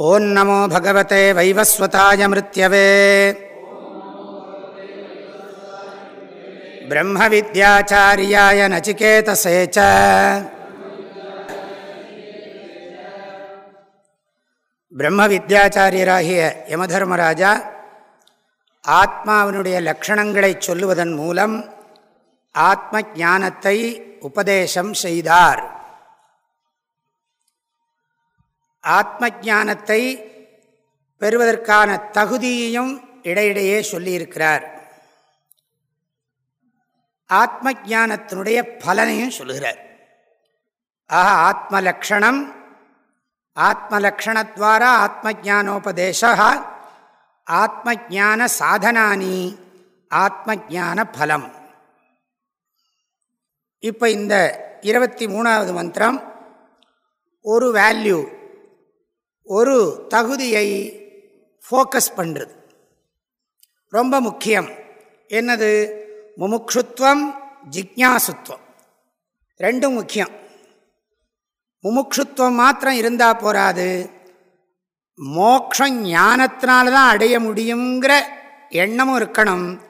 ஓம் நமோ பகவதே வைவஸ்வதாய மிருத்யவே. பிரம்ம வித்யாச்சாரியாய நச்சிகேதசே ச. பிரம்ம வித்யாச்சாரியராகிய யமதர்மராஜா ஆத்மாவினுடைய லக்ஷணங்களை சொல்லுவதன் மூலம் ஆத்ம ஞானத்தை உபதேசம் செய்தார். ஆத்ம ஜானத்தை பெறுவதற்கான தகுதியையும் இடையிடையே சொல்லியிருக்கிறார். ஆத்ம ஜானத்தினுடைய பலனையும் சொல்லுகிறார். ஆக ஆத்ம லக்ஷணம் ஆத்ம லக்ஷணத்வாரா ஆத்ம ஆத்ம ஜான சாதனானி ஆத்ம ஜான பலம். இப்போ இந்த இருபத்தி மூணாவது மந்திரம் ஒரு வேல்யூ ஒரு தகுதியை ஃபோக்கஸ் பண்ணுறது ரொம்ப முக்கியம். என்னது? முமுக்ஷுத்வம் ஜிக்யாசுத்வம் ரெண்டும் முக்கியம். முமுக்ஷுத்வம் மாத்திரம் இருந்தால் போராது மோக்ஷம் ஞானத்தினால தான் அடைய முடியுங்கிற எண்ணமும் இருக்கணும்.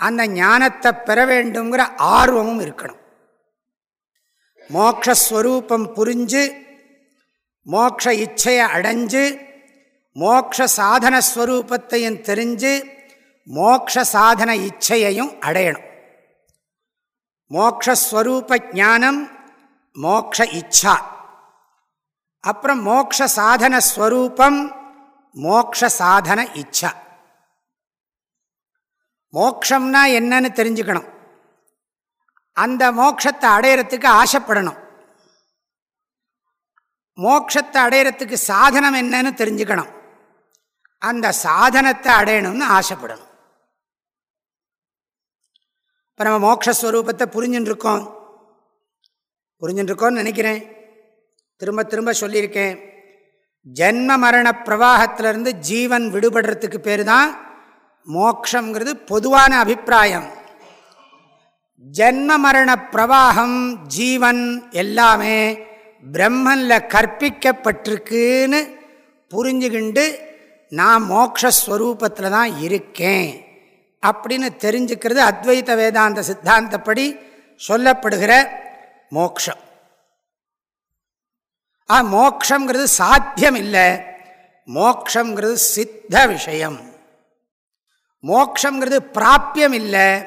அந்த ஞானத்தை பெற வேண்டுங்கிற ஆர்வமும் இருக்கணும். மோக்ஷஸ்வரூபம் புரிஞ்சு மோக்ஷ இச்சையை அடைஞ்சு மோக்ஷ சாதனஸ்வரூபத்தையும் தெரிஞ்சு மோக்ஷ சாதன இச்சையையும் அடையணும். மோக்ஷஸ்வரூப ஜானம் மோக்ஷ இச்சா. அப்புறம் மோக்ஷ சாதன ஸ்வரூபம் மோக்ஷ சாதன இச்சா. மோக்ஷம்னா என்னன்னு தெரிஞ்சுக்கணும். அந்த மோக்ஷத்தை அடையிறதுக்கு ஆசைப்படணும். மோட்சத்தை அடையிறதுக்கு சாதனம் என்னன்னு தெரிஞ்சுக்கணும். அந்த சாதனத்தை அடையணும்னு ஆசைப்படணும். இப்போ நம்ம மோட்சஸ்வரூபத்தை புரிஞ்சுன்னு இருக்கோம் புரிஞ்சுன்னு இருக்கோம்னு நினைக்கிறேன். திரும்ப திரும்ப சொல்லியிருக்கேன். ஜென்ம மரண பிரவாகத்திலிருந்து ஜீவன் விடுபடுறதுக்கு பேர் தான் மோக்ஷங்கிறது பொதுவான அபிப்பிராயம். ஜென்ம மரண பிரவாகம் ஜீவன் எல்லாமே பிரம்மனில் கற்பிக்கப்பட்டிருக்குன்னு புரிஞ்சுக்கிண்டு நான் மோக்ஷஸ்வரூபத்தில் தான் இருக்கேன் அப்படின்னு தெரிஞ்சுக்கிறது அத்வைத வேதாந்த சித்தாந்தப்படி சொல்லப்படுகிற மோக்ஷம். ஆ மோக்ஷங்கிறது சாத்தியம் இல்லை மோக்ஷங்கிறது சித்த விஷயம். மோக்ஷங்கிறது பிராப்பியம் இல்லை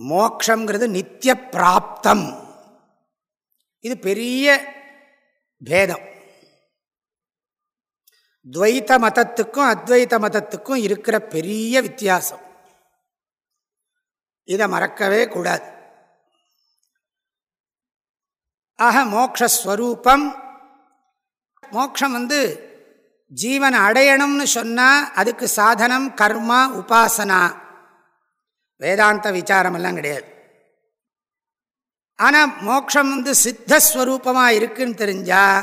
மோக்ஷங்கிறது நித்திய பிராப்தம். இது பெரிய பேதம் துவைத்த மதத்துக்கும் அத்வைத்த மதத்துக்கும் இருக்கிற பெரிய வித்தியாசம். இதை மறக்கவே கூடாது. ஆக மோக்ஷஸ்வரூபம். மோக்ஷம் வந்து ஜீவனை அடையணும்னு சொன்னால் அதுக்கு சாதனம் கர்மா உபாசனா. வேதாந்த விசாரமெல்லாம் கிடையாது. ஆனால் மோக்ஷம் வந்து சித்தஸ்வரூபமாக இருக்குதுன்னு தெரிஞ்சால்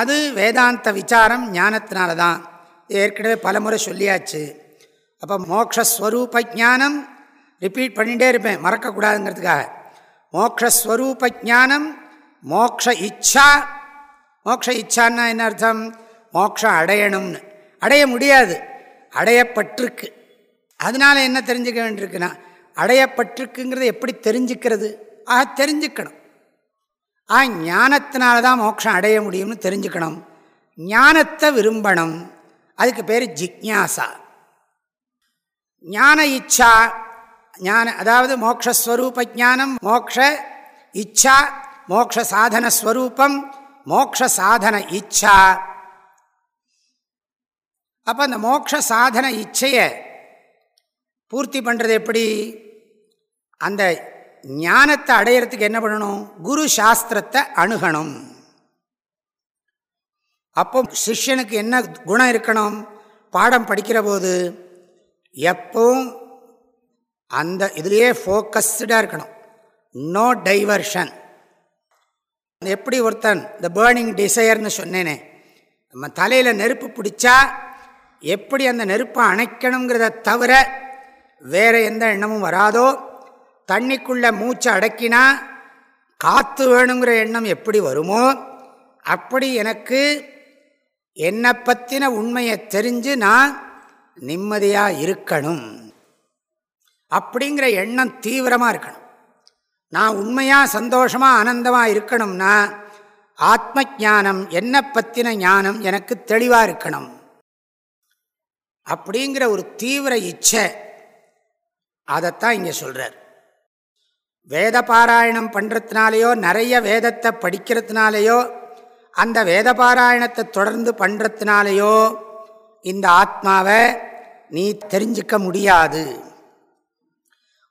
அது வேதாந்த விசாரம் ஞானத்தினால தான் ஏற்கனவே பலமுறை சொல்லியாச்சு. அப்போ மோக்ஷஸ்வரூப ஜானம் ரிப்பீட் பண்ணிகிட்டே இருப்பேன் மறக்கக்கூடாதுங்கிறதுக்காக. மோக்ஷஸ்வரூப ஜானம் மோக்ஷ இச்சா. மோக்ஷ இச்சான்னா என்ன அர்த்தம்? மோக்ஷம் அடையணும்னு. அடைய முடியாது. அடையப்பட்டிருக்கு. அதனால் என்ன தெரிஞ்சுக்க வேண்டியிருக்குன்னா அடையப்பட்டிருக்குங்கிறத எப்படி தெரிஞ்சுக்கிறது? ஆக தெரிஞ்சுக்கணும். ஆ ஞானத்தினால தான் மோட்சம் அடைய முடியும்னு தெரிஞ்சுக்கணும். ஞானத்தை விரும்பணும். அதுக்கு பேர் ஜிக்யாசா. ஞான இச்சா ஞான அதாவது மோக்ஷஸ்வரூப ஜானம் மோக்ஷ இச்சா மோக்ஷ சாதனஸ்வரூபம் மோக்ஷ சாதன இச்சா. அப்போ அந்த மோக்ஷ சாதன இச்சையை பூர்த்தி பண்ணுறது எப்படி? அந்த ஞானத்தை அடையிறதுக்கு என்ன பண்ணணும்? குரு சாஸ்திரத்தை அணுகணும். அப்போ சிஷ்யனுக்கு என்ன குணம் இருக்கணும்? பாடம் படிக்கிற போது எப்பவும் அந்த இதுலேயே ஃபோக்கஸ்டாக இருக்கணும். நோ டைவர்ஷன் எப்படி ஒருத்தன் இந்த பேர்னிங் டிசையர்னு சொன்னேனே நம்ம தலையில் நெருப்பு பிடிச்சா எப்படி அந்த நெருப்பை அணைக்கணுங்கிறத தவிர வேறு எந்த எண்ணமும் வராதோ தண்ணிக்குள்ளே மூச்சை அடக்கினா காற்று வேணுங்கிற எண்ணம் எப்படி வருமோ அப்படி எனக்கு என்னை பற்றின உண்மையை தெரிஞ்சு நான் நிம்மதியாக இருக்கணும். அப்படிங்கிற எண்ணம் தீவிரமாக இருக்கணும். நான் உண்மையாக சந்தோஷமாக ஆனந்தமாக இருக்கணும்னா ஆத்ம ஜானம் என்னை பற்றின ஞானம் எனக்கு தெளிவாக இருக்கணும். அப்படிங்கிற ஒரு தீவிர இச்சை அதைத்தான் இங்கே சொல்கிறார் வேத பாராயணம் பண்ணுறதுனாலையோ நிறைய வேதத்தை படிக்கிறதுனாலையோ அந்த வேத பாராயணத்தை தொடர்ந்து பண்ணுறதுனாலையோ இந்த ஆத்மாவை நீ தெரிஞ்சிக்க முடியாது.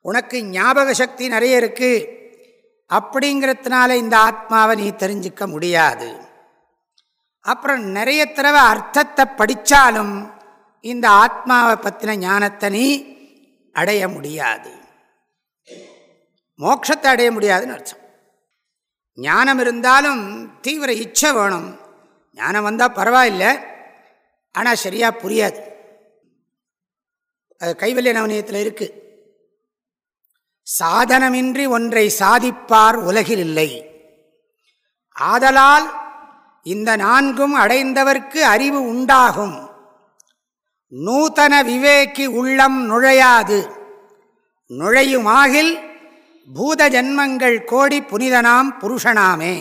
உனக்கு ஞாபக சக்தி நிறைய இருக்குது அப்படிங்கிறதுனால இந்த ஆத்மாவை நீ தெரிஞ்சிக்க முடியாது. அப்புறம் நிறைய தடவை அர்த்தத்தை படித்தாலும் இந்த ஆத்மாவை பற்றின ஞானத்தை நீ அடைய முடியாது. மோட்சத்தை அடைய முடியாதுன்னு அர்த்தம். ஞானம் இருந்தாலும் தீவிர இச்சை வேணும். ஞானம் வந்தால் பரவாயில்லை. ஆனால் சரியாக புரியாது. அது கைவல்ய நவனியத்தில் இருக்குது சாதனமின்றி ஒன்றை சாதிப்பார் உலகில் இல்லை. ஆதலால் இந்த நான்கும் அடைந்தவர்க்கு அறிவு உண்டாகும். நூதன விவேக்கி உள்ளம் நுழையாது. நுழையுமாகில் பூத ஜன்மங்கள் கோடி புனிதனாம் புருஷனாமே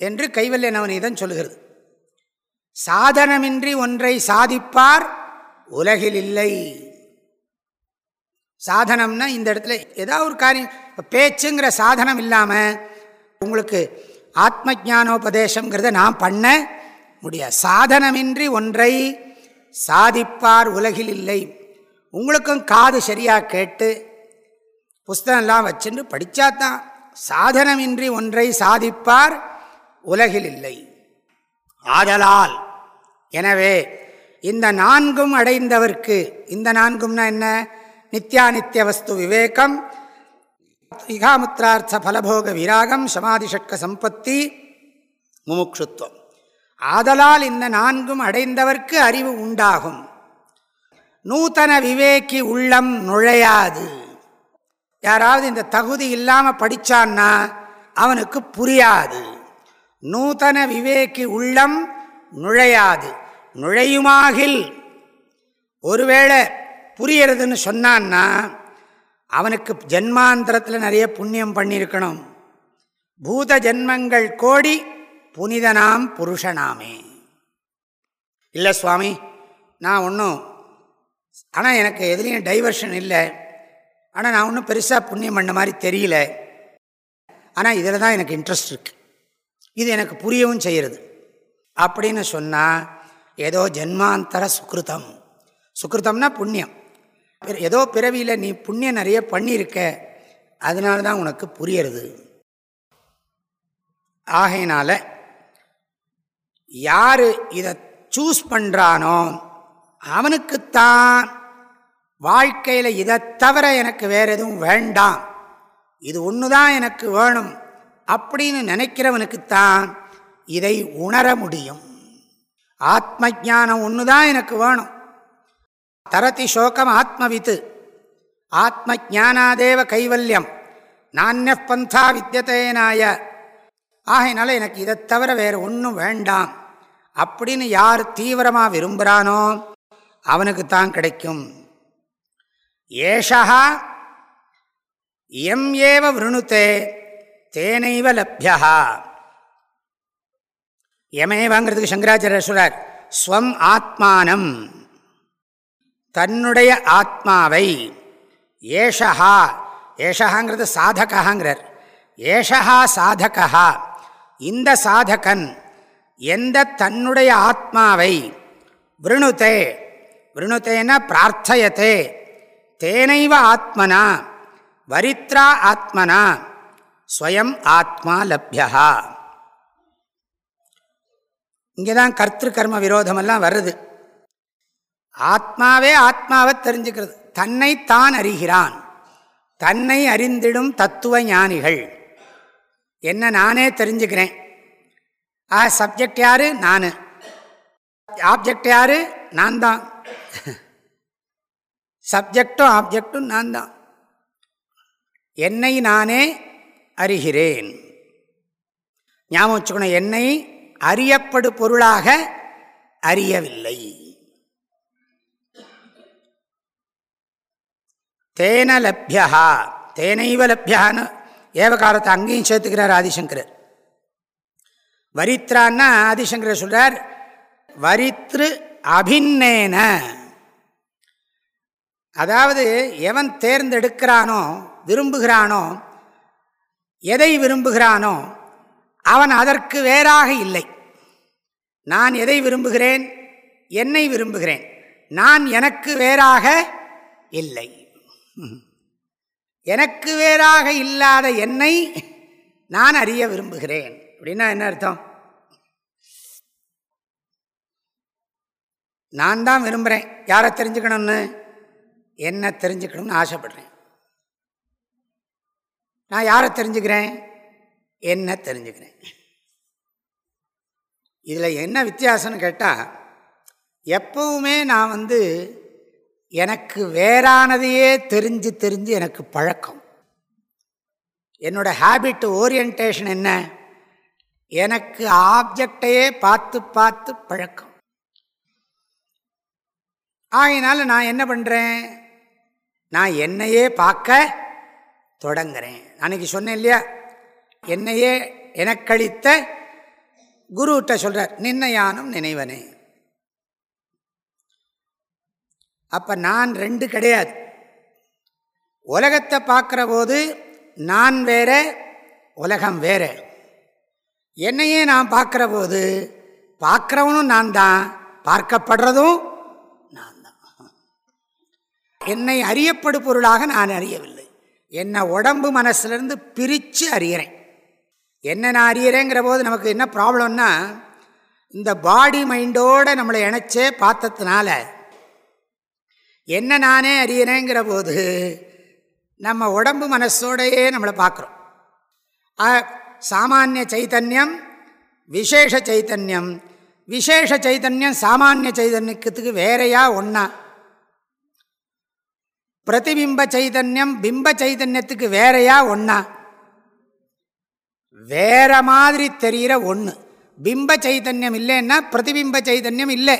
என்று கைவல்ய நவநீதன் சொல்கிறது சாதனமின்றி ஒன்றை சாதிப்பார் உலகில் இல்லை. சாதனம்னா இந்த இடத்துல ஏதாவது ஒரு காரியம் பேச்சுங்கிற சாதனம் இல்லாமல் உங்களுக்கு ஆத்ம ஜானோபதேசங்கிறத நான் பண்ண முடியாது. சாதனமின்றி ஒன்றை சாதிப்பார் உலகில் இல்லை. உங்களுக்கும் காது சரியாக கேட்டு புஸ்தகம்லாம் வச்சுன்னு படித்தாதான் சாதனமின்றி ஒன்றை சாதிப்பார் உலகில் இல்லை ஆதலால் எனவே இந்த நான்கும் அடைந்தவர்க்கு இந்த நான்கும்னா என்ன? நித்யானித்ய வஸ்து விவேகம் இகாமுத்திரார்த்த பலபோக விராகம் சமாதிஷட்க சம்பத்தி முமுட்சுத்துவம் ஆதலால் இந்த நான்கும் அடைந்தவர்க்கு அறிவு உண்டாகும். நூத்தன விவேக்கி உள்ளம் நுழையாது. யாராவது இந்த தகுதி இல்லாமல் படித்தான்னா அவனுக்கு புரியாது. நூதன விவேக்கி உள்ளம் நுழையாது. நுழையுமாகில். ஒருவேளை புரியறதுன்னு சொன்னான்னா அவனுக்கு ஜென்மாந்திரத்தில் நிறைய புண்ணியம் பண்ணியிருக்கணும். பூத ஜென்மங்கள் கோடி புனிதனாம் புருஷனாமே. இல்லை சுவாமி நான் ஒன்றும் ஆனால் எனக்கு எதுலேயும் டைவர்ஷன் இல்லை. ஆனால் நான் ஒன்றும் பெருசாக புண்ணியம் பண்ண மாதிரி தெரியல. ஆனால் இதில் தான் எனக்கு இன்ட்ரெஸ்ட் இருக்குது இது எனக்கு புரியவும் செய்கிறது அப்படின்னு சொன்னால் ஏதோ ஜென்மாந்தர சுக்ருதம். சுக்கிருத்தம்னா புண்ணியம். ஏதோ பிறவியில் நீ புண்ணியம் நிறைய பண்ணியிருக்க அதனால தான் உனக்கு புரியறது. ஆகையினால் யார் இதை சூஸ் பண்ணுறானோ அவனுக்குத்தான் வாழ்க்கையில் இதை தவிர எனக்கு வேறு எதுவும் வேண்டாம். இது ஒன்று தான் எனக்கு வேணும். அப்படின்னு நினைக்கிறவனுக்குத்தான் இதை உணர முடியும். ஆத்ம ஜானம் ஒன்று தான் எனக்கு வேணும். தரதி சோகம் ஆத்மவித்து. ஆத்ம ஜானாதேவ கைவல்யம். நானிய பந்தா வித்தியதேனாய ஆகையினால எனக்கு இதை தவிர வேறு ஒன்றும் வேண்டாம். அப்படின்னு யார் தீவிரமாக விரும்புகிறானோ அவனுக்கு தான் கிடைக்கும். ஏஷா எம் ஏவ விருணுத்தே தேனைவ லப்யா எமேவாங்கிறதுக்கு சங்கராச்சாரியர் சொல்றார் ஸ்வம் ஆத்மானம் தன்னுடைய ஆத்மாவை. ஏஷா ஏஷகாங்கிறது சாதகாங்கிறார் ஏஷா சாதகா இந்த சாதகன் எந்த தன்னுடைய ஆத்மாவை விருணுத்தே விருணுத்தேன பிரார்த்தயத்தே தேனைவ ஆத்மனா வரித்ரா ஆத்மனா ஸ்வயம் ஆத்மா லப்யா. இங்கே தான் கர்த்திரு கர்ம விரோதமெல்லாம் வருது ஆத்மாவே ஆத்மாவை தெரிஞ்சுக்கிறது. தன்னை தான் அறிகிறான். தன்னை அறிந்திடும் தத்துவ ஞானிகள். என்ன நானே தெரிஞ்சுக்கிறேன். ஆ சப்ஜெக்ட் யாரு? நான். ஆப்ஜெக்ட் யாரு? நான் தான் சப்ஜெக்டும் ஆப்ஜெக்டும் நான் தான் என்னை நானே அறிகிறேன். ஞாபகம் வச்சுக்கணும் என்னை அறியப்படு பொருளாக அறியவில்லை. தேன லப்யா தேனைவ லப்யான்னு ஏவகாலத்தை அங்கேயும் சேர்த்துக்கிறார் ஆதிசங்கரர். வரித்ரான்னா ஆதிசங்கரர் சொல்றார் வரித்ரு அபின்னேன. அதாவது எவன் தேர்ந்தெடுக்கிறானோ விரும்புகிறானோ எதை விரும்புகிறானோ அவன் அதற்கு வேறாக இல்லை. நான் எதை விரும்புகிறேன்? என்னை விரும்புகிறேன். நான் எனக்கு வேறாக இல்லை. எனக்கு வேறாக இல்லாத என்னை நான் அறிய விரும்புகிறேன். அப்படின்னா என்ன அர்த்தம்? நான் தான் விரும்புகிறேன் யாரை தெரிஞ்சுக்கணும்னு? என்ன தெரிஞ்சுக்கணும்னு ஆசைப்படுறேன். நான் யாரை தெரிஞ்சுக்கிறேன்? என்ன தெரிஞ்சுக்கிறேன். இதில் என்ன வித்தியாசம்னு கேட்டால் எப்பவுமே நான் வந்து எனக்கு வேறானதையே தெரிஞ்சு தெரிஞ்சு எனக்கு பழக்கம். என்னோட ஹேபிட் ஓரியன்டேஷன் என்ன? எனக்கு ஆப்ஜெக்டையே பார்த்து பார்த்து பழக்கம். ஆகினால நான் என்ன பண்ணுறேன் நான் என்னையே பார்க்க தொடங்குறேன். அன்னைக்கு சொன்னேன் இல்லையா? என்னையே எனக்களித்த குருகிட்ட சொல்கிறார் நின்னையானும் நினைவனே. அப்போ நான் ரெண்டு கிடையாது. உலகத்தை பார்க்குற போது நான் வேற உலகம் வேற. என்னையே நான் பார்க்குற போது பார்க்குறவனும் நான் தான். பார்க்கப்படுறதும் என்னை அறியப்படு பொருளாக நான் அறியவில்லை. என்னை உடம்பு மனசுலேருந்து பிரித்து அறிகிறேன். என்ன நான் அறியறேங்கிற போது நமக்கு என்ன ப்ராப்ளம்னா இந்த பாடி மைண்டோடு நம்மளை இணைச்சே பார்த்ததுனால என்ன நானே அறியறேங்கிற போது நம்ம உடம்பு மனசோடையே நம்மளை பார்க்குறோம். சாமானிய சைத்தன்யம் விசேஷ சைத்தன்யம் விசேஷ சைத்தன்யம் சாமானிய சைதன்யத்துக்கு வேறையா ஒன்றா பிரதிபிம்ப சைதன்யம் பிம்ப சைதன்யத்துக்கு வேறையா ஒன்றா வேற மாதிரி தெரிகிற ஒன்று பிம்ப சைதன்யம் இல்லைன்னா பிரதிபிம்ப சைதன்யம் இல்லை.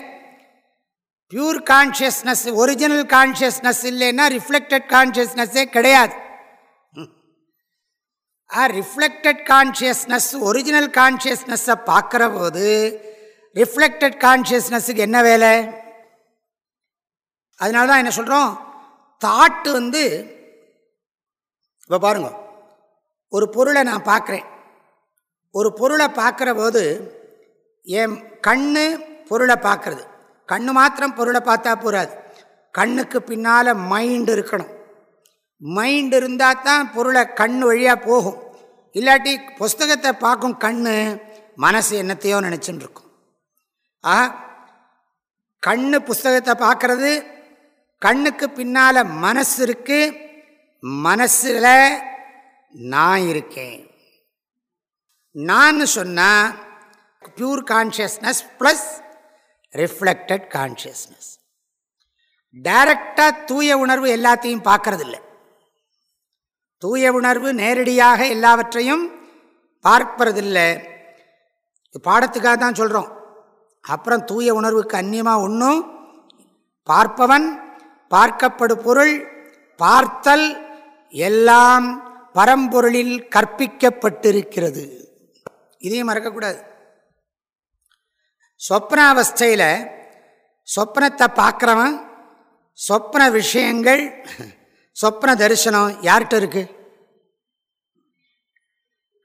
பியூர் கான்ஷியஸ்னஸ் ஒரிஜினல் கான்ஷியஸ்னஸ் இல்லைன்னா ரிஃப்ளெக்டட் கான்ஷியஸ்னஸ்ஸே கிடையாது. ஆ ரிஃப்ளெக்டட் கான்ஷியஸ்னஸ் ஒரிஜினல் கான்ஷியஸ்னஸை பார்க்குற போது ரிஃப்ளெக்டட் கான்ஷியஸ்னஸுக்கு என்ன வேலை? அதனால தான் என்ன சொல்கிறோம் தாட்டு வந்து இப்போ பாருங்க ஒரு பொருளை நான் பார்க்குறேன். ஒரு பொருளை பார்க்குற போது என் கண் பொருளை பார்க்குறது. கண்ணு மாத்திரம் பொருளை பார்த்தா போகாது கண்ணுக்கு பின்னால் மைண்டு இருக்கணும். மைண்டு இருந்தால் தான் பொருளை கண் வழியாக போகும். இல்லாட்டி புஸ்தகத்தை பார்க்கும் கண் மனசு என்னத்தையோ நினச்சின்னு இருக்கும். ஆ கண் புஸ்தகத்தை பார்க்கறது கண்ணுக்கு பின்னால் மனசு இருக்கு மனசில் நான் இருக்கேன். நான் சொன்னால் pure consciousness plus reflected consciousness டைரக்டாக தூய உணர்வு எல்லாத்தையும் பார்க்கறதில்ல. தூய உணர்வு நேரடியாக எல்லாவற்றையும் பார்ப்பறதில்லை. பாடத்துக்காக தான் சொல்கிறோம் அப்புறம் தூய உணர்வுக்கு அந்நியமாக ஒன்றும் பார்ப்பவன் பார்க்கப்படு பொருள் பார்த்தல் எல்லாம் பரம்பொருளில் கற்பிக்கப்பட்டிருக்கிறது. இதையும் மறக்கக்கூடாது. சொப்னாவஸ்தையில் சொப்னத்தை பார்க்குறவன் சொப்ன விஷயங்கள் சொப்ன தரிசனம் யார்கிட்ட இருக்கு?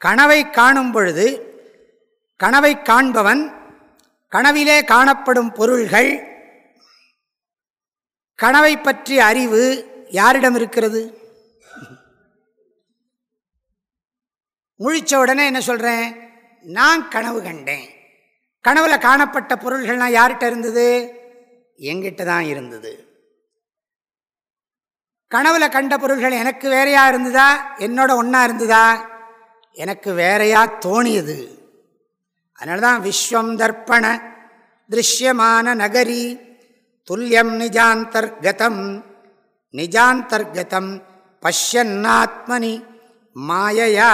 கனவை காணும் பொழுது கனவை காண்பவன் கனவிலே காணப்படும் பொருள்கள் கனவை பற்றிய அறிவு யாரிடம் இருக்கிறது? முழிச்ச உடனே என்ன சொல்கிறேன் நான் கனவு கண்டேன். கனவுல காணப்பட்ட பொருள்கள்லாம் யார்கிட்ட இருந்தது? எங்கிட்ட தான் இருந்தது. கனவுல கண்ட பொருள்கள் எனக்கு வேறையா இருந்ததா? என்னோட ஒன்றா இருந்ததா? எனக்கு வேறையா தோணியது. அதனால தான் விஸ்வம் தர்ப்பண திருஷ்யமான நகரி துல்லியம் நிஜாந்தர்கதம். நிஜாந்தர்கதம் பஷ்யன்னாத்மனி மாயையா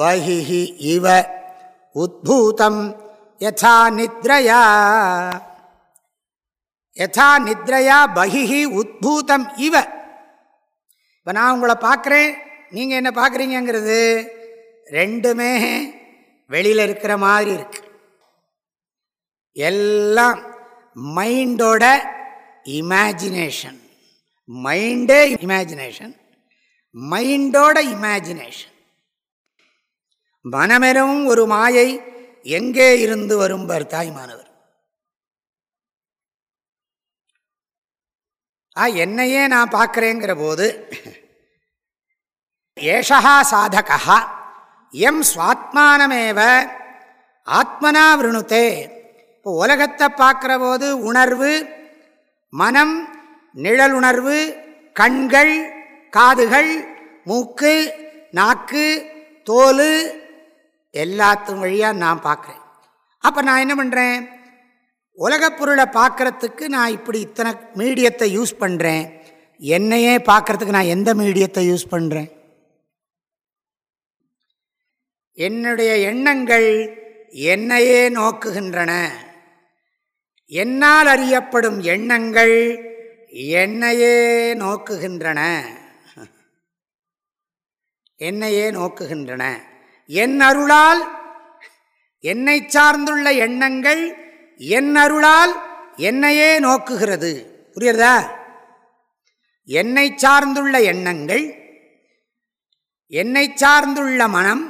பகிஹி இவ உத்பூதம் யதா நித்ரயா. யதா நித்ரயா பகிஹி உத்பூதம் இவ. இப்போ நான் உங்களை பார்க்குறேன் நீங்கள் என்ன பார்க்குறீங்கிறது ரெண்டுமே வெளியில் இருக்கிற மாதிரி இருக்கு. எல்லாம் மைண்டோட இமேஜினேஷன். மைண்டே இமேஜினேஷன். மைண்டோட இமேஜினேஷன். மனமெனும் ஒரு மாயை எங்கே இருந்து வரும் தாய்மானவர். ஆ என்னையே நான் பார்க்குறேங்கிற போது ஏஷா சாதகா எம் சுவாத்மானமேவ ஆத்மனா விருணுத்தே இப்போ உலகத்தை பார்க்குற போது உணர்வு மனம் நிழலுணர்வு கண்கள் காதுகள் மூக்கு நாக்கு தோல் எல்லாத்தும் வழியாக நான் பார்க்குறேன். அப்போ நான் என்ன பண்ணுறேன் உலகப் பொருளை பார்க்குறதுக்கு நான் இப்படி இத்தனை மீடியத்தை யூஸ் பண்ணுறேன் என்னையே பார்க்குறதுக்கு நான் எந்த மீடியத்தை யூஸ் பண்ணுறேன் என்னுடைய எண்ணங்கள் என்னையே நோக்குகின்றன. என்னால் அறியப்படும் எண்ணங்கள் என்னையே நோக்குகின்றன. என்னையே நோக்குகின்றன. என் அருளால் என்னை சார்ந்துள்ள எண்ணங்கள் என் அருளால் என்னையே நோக்குகிறது. புரியுறதா என்னை சார்ந்துள்ள எண்ணங்கள் என்னை சார்ந்துள்ள மனம்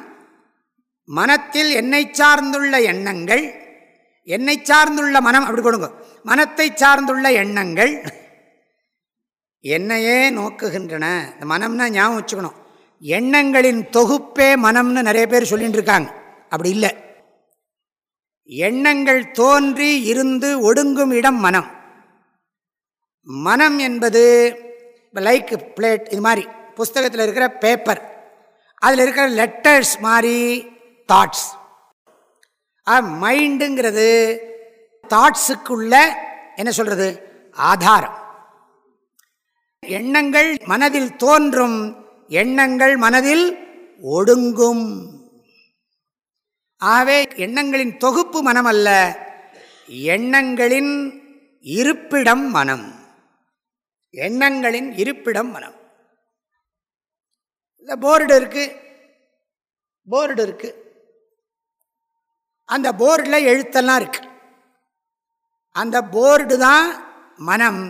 மனத்தில் என்னை சார்ந்துள்ள எண்ணங்கள் என்னை சார்ந்துள்ள மனம் அப்படி கொடுங்க. மனத்தை சார்ந்துள்ள எண்ணங்கள் என்னையே நோக்குகின்றன. இந்த மனம்னா ஞாபகம் வச்சுக்கணும். எண்ணங்களின் தொகுப்பே மனம்னு நிறைய பேர் சொல்லிட்டு இருக்காங்க அப்படி இல்லை. எண்ணங்கள் தோன்றி இருந்து ஒடுங்கும் இடம் மனம். மனம் என்பது லைக் பிளேட் இது மாதிரி புஸ்தகத்தில் இருக்கிற பேப்பர் அதில் இருக்கிற லெட்டர்ஸ் மாதிரி தாட்ஸ் மைண்டுங்கிறது தாட்ஸுக்குள்ள என்ன சொல்கிறது ஆதாரம். எண்ணங்கள் மனதில் தோன்றும் எண்ணங்கள் மனதில் ஒடுங்கும். ஆகவே எண்ணங்களின் தொகுப்பு மனம் அல்ல எண்ணங்களின் இருப்பிடம் மனம். எண்ணங்களின் இருப்பிடம் மனம். இந்த போர்டு இருக்குது போர்டு இருக்குது அந்த போர்டில் எழுத்தெல்லாம் இருக்கு. அந்த போர்டு தான் மனம்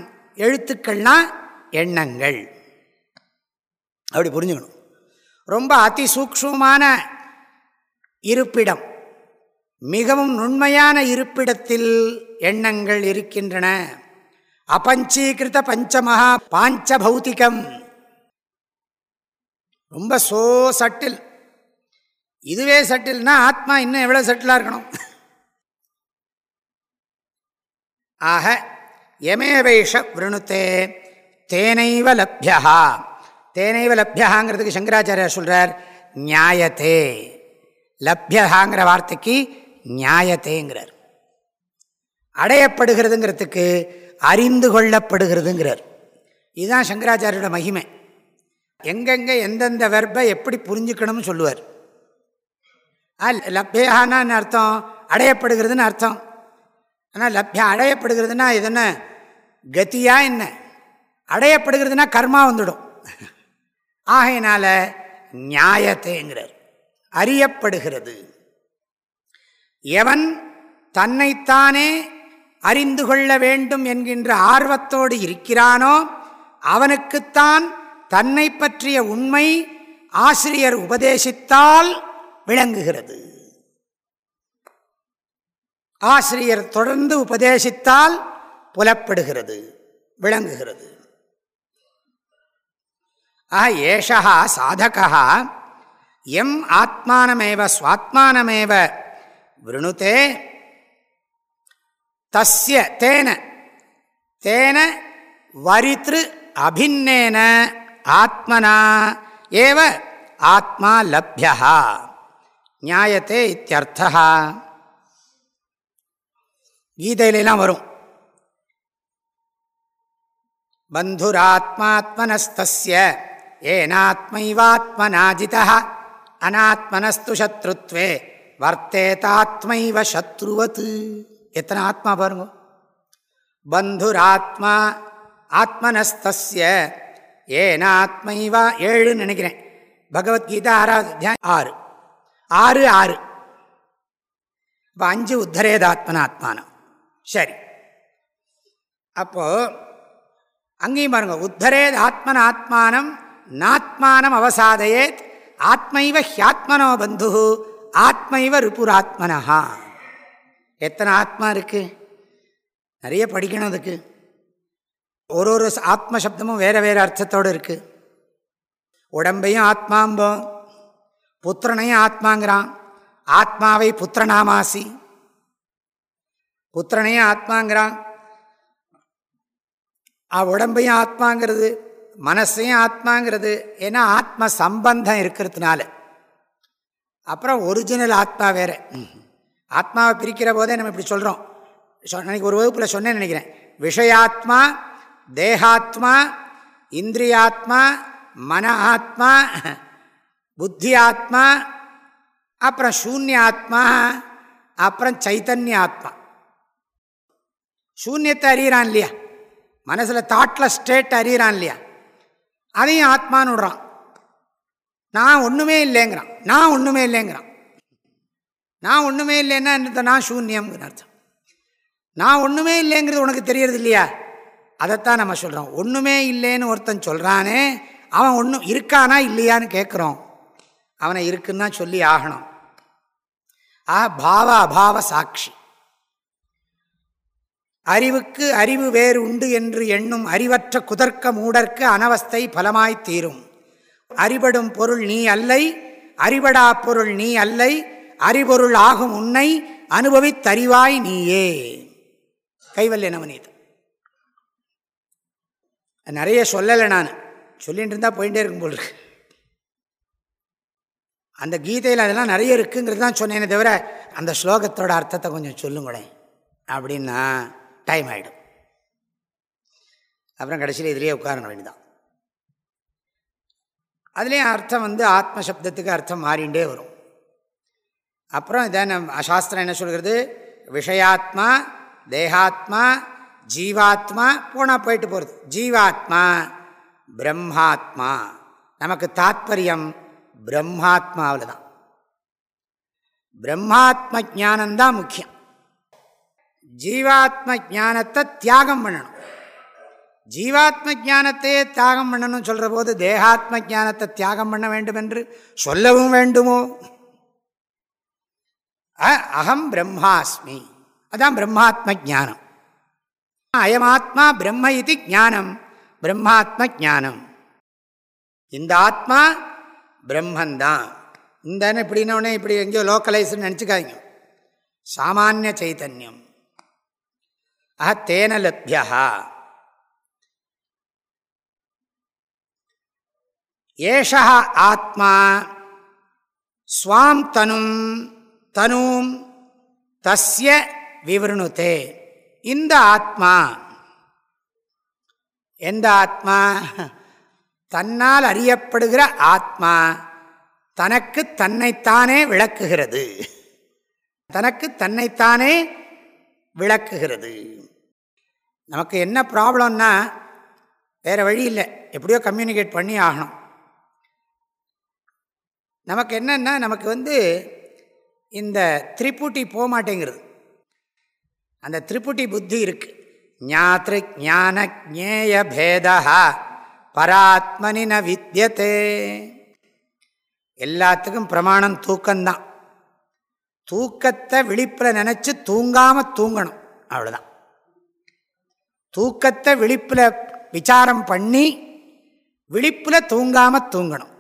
எழுத்துக்கள்னால் எண்ணங்கள். அப்படி புரிஞ்சுக்கணும். ரொம்ப அதி சூக்ஷமான இருப்பிடம். மிகவும் நுண்மையான இருப்பிடத்தில் எண்ணங்கள் இருக்கின்றன. அபஞ்சீகிருத பஞ்சமகா பாஞ்ச பௌத்திகம் ரொம்ப சோ சட்டில் இதுவே சட்டில்னா ஆத்மா இன்னும் எவ்வளோ சட்டிலாக இருக்கணும்? ஆக யமேவைஷ விருணுத்தே தேனைவ லப்யா தேனைவ லப்யாங்கிறதுக்கு சங்கராச்சாரியார் சொல்கிறார் நியாயத்தே லப்யகாங்கிற வார்த்தைக்கு நியாயத்தேங்கிறார் அடையப்படுகிறதுங்கிறதுக்கு அறிந்து கொள்ளப்படுகிறதுங்கிறார். இதுதான் சங்கராச்சாரியோட மகிமை. எங்கெங்கே எந்தெந்த வெர்பை எப்படி புரிஞ்சுக்கணும்னு சொல்லுவார். லப்யானான்னு அர்த்தம். அடையப்படுகிறதுன்னு அர்த்தம். ஆனால் லப்யம் அடையப்படுகிறதுனா இது என்ன? கத்தியா என்ன? அடையப்படுகிறதுனா கர்மா வந்துடும். ஆகையினால நியாயத்தைங்கிறார். அறியப்படுகிறது. எவன் தன்னைத்தானே அறிந்து கொள்ள வேண்டும் என்கின்ற ஆர்வத்தோடு இருக்கிறானோ அவனுக்குத்தான் தன்னை பற்றிய உண்மை ஆசிரியர் உபதேசித்தால் விளங்குகிறது. ஆசிரியர் தொடர்ந்து உபதேசித்தால் புலப்படுகிறது விளங்குகிறது. ஆஹ ஏஷா சாதகா எம் ஆத்மானமேவ சுவாத்மானமேவ விருணுதே தஸ்ய தேன தேன வரித்ரு அபின்னேன ஆத்மனா ஏவ ஆத்மா லப்யா நியாயத்தே இத்தியர்த்தா. கீதையிலாம் வரும். பந்துராத்மாத்மனஸ்திய ஏனாத்மைவாத்மனாஜிதா அநாத்மனஸ்து சத்ருத்வே வர்த்தேதாத்மைவ சத்ருவத். எத்தனை ஆத்மா பாருங்க. பந்துராத்மா ஆத்மனஸ்திய ஏனாத்மைவா ஏழுன்னு நினைக்கிறேன். பகவத்கீதா ஆறாவது ஆறு. ஆறு ஆறு. இப்போ அஞ்சு உத்தரேதாத்மனாத்மானம். சரி. அப்போ அங்கேயும் பாருங்க உத்தரேத் ஆத்மன் ஆத்மானம் நாத்மானம் அவசாதையேத் ஆத்மைவ ஹியாத்மனோ பந்து ஆத்மைவ ரிபுராத்மனஹா. எத்தனை ஆத்மா இருக்கு? நிறைய படிக்கணும் அதுக்கு. ஒரு ஒரு ஆத்ம சப்தமும் வேறு வேறு அர்த்தத்தோடு இருக்குது உடம்பையும் ஆத்மாம்போம். புத்திரனையும் ஆத்மாங்கிறான். ஆத்மாவை புத்திரநாமாசி புத்திரனையும் ஆத்மாங்கிறான். உடம்பையும் ஆத்மாங்கிறது மனசையும் ஆத்மாங்கிறது ஏன்னா ஆத்ம சம்பந்தம் இருக்கிறதுனால. அப்புறம் ஒரிஜினல் ஆத்மா வேறு. ஆத்மாவை பிரிக்கிற போதே நம்ம இப்படி சொல்கிறோம் அன்றைக்கி ஒரு வகுப்பில் சொன்னேன்னு நினைக்கிறேன். விஷயாத்மா தேகாத்மா இந்திரியாத்மா மன ஆத்மா புத்தி ஆத்மா அப்புறம் சூன்ய ஆத்மா அப்புறம் சைத்தன்ய ஆத்மா சூன்யத்தை அறியிறான் இல்லையா? மனசில் தாட்டில் ஸ்டேட் அறியிறான் இல்லையா? அதையும் ஆத்மான்னு விடுறான். நான் ஒன்றுமே இல்லைங்கிறான். நான் ஒன்றுமே இல்லைங்கிறான். நான் ஒன்றுமே இல்லைன்னா என்ன நான் சூன்யம்னு அர்த்தம். நான் ஒன்றுமே இல்லைங்கிறது உனக்கு தெரியறது இல்லையா? அதைத்தான் நம்ம சொல்கிறோம் ஒன்றுமே இல்லைன்னு ஒருத்தன் சொல்கிறானே அவன் ஒன்றும் இருக்கானா இல்லையான்னு கேட்குறோம் அவனை இருக்குன்னா சொல்லி ஆகணும். ஆ பாவ அபாவ சாட்சி. அறிவுக்கு அறிவு வேறு உண்டு என்று எண்ணும் அறிவற்ற குதர்க்க மூடற்கு அனவஸ்தை பலமாய் தீரும். அறிபடும் பொருள் நீ அல்லை அறிபடா பொருள் நீ அல்லை அறிபொருள் ஆகும் உன்னை அனுபவித்தறிவாய் நீயே. கைவல்ய நவநீதம். நிறைய சொல்லலை நான். சொல்லிட்டு இருந்தால் போயிட்டே இருக்கும் போல் இருக்கு. அந்த கீதையில் அதெல்லாம் நிறைய இருக்குங்கிறது தான் சொன்னேனே தவிர அந்த ஸ்லோகத்தோட அர்த்தத்தை கொஞ்சம் சொல்லுங்களேன். அப்படின்னா டைம் ஆகிடும் அப்புறம் கடைசியில் இதுலேயே உட்கார வேண்டிதான் அதுலேயும் அர்த்தம் வந்து ஆத்மசப்தத்துக்கு அர்த்தம் மாறிண்டே வரும். அப்புறம் இதான் சாஸ்திரம் என்ன சொல்கிறது? விஷயாத்மா தேகாத்மா ஜீவாத்மா போனால் போயிட்டு போகிறது ஜீவாத்மா பிரம்மாத்மா. நமக்கு தாத்பரியம் பிரம்மாத்மாவில் தான். பிரம்மாத்ம ஜானந்தான் முக்கியம். ஜீவாத்ம ஜானத்தை தியாகம் பண்ணணும். ஜீவாத்ம ஜானத்தையே தியாகம் பண்ணணும்னு சொல்கிற போது தேகாத்ம ஜானத்தை தியாகம் பண்ண வேண்டும் என்று சொல்லவும் வேண்டுமோ? அகம் பிரம்மாஸ்மி. அதான் பிரம்மாத்ம ஜானம் அயமாத்மா பிரம்ம இது ஜானம் பிரம்மாத்ம ஜானம் இந்த ஆத்மா பிரம்மந்தான் இந்த இப்படின்னோடனே இப்படி எங்கேயோ லோக்கலைஸ்ன்னு நினச்சிக்காங்க சாமானிய சைத்தன்யம் ஆஹ தேன லப்யா ஏஷா ஆத்மா ஸ்வாம் தனும் தனும் தஸ்ய விவருணுத்தே இந்த ஆத்மா எந்த ஆத்மா? தன்னால் அறியப்படுகிற ஆத்மா தனக்கு தன்னைத்தானே விளக்குகிறது. தனக்கு தன்னைத்தானே விளக்குகிறது. நமக்கு என்ன ப்ராப்ளம்னா வேறு வழி இல்லை. எப்படியோ கம்யூனிகேட் பண்ணி ஆகணும். நமக்கு என்னென்னா நமக்கு வந்து இந்த திரிபுட்டி போக மாட்டேங்கிறது அந்த திரிபுட்டி புத்தி இருக்குது ஞாத்ரு ஞான ஜேய பேதா பராத்மனி ந வித்தியத்தே எல்லாத்துக்கும் பிரமாணம் தூக்கம்தான் தூக்கத்தை விழிப்பில் நினச்சி தூங்காமல் தூங்கணும். அவ்வளோதான் தூக்கத்தை விழிப்பில் விசாரம் பண்ணி விழிப்பில் தூங்காமல் தூங்கணும்.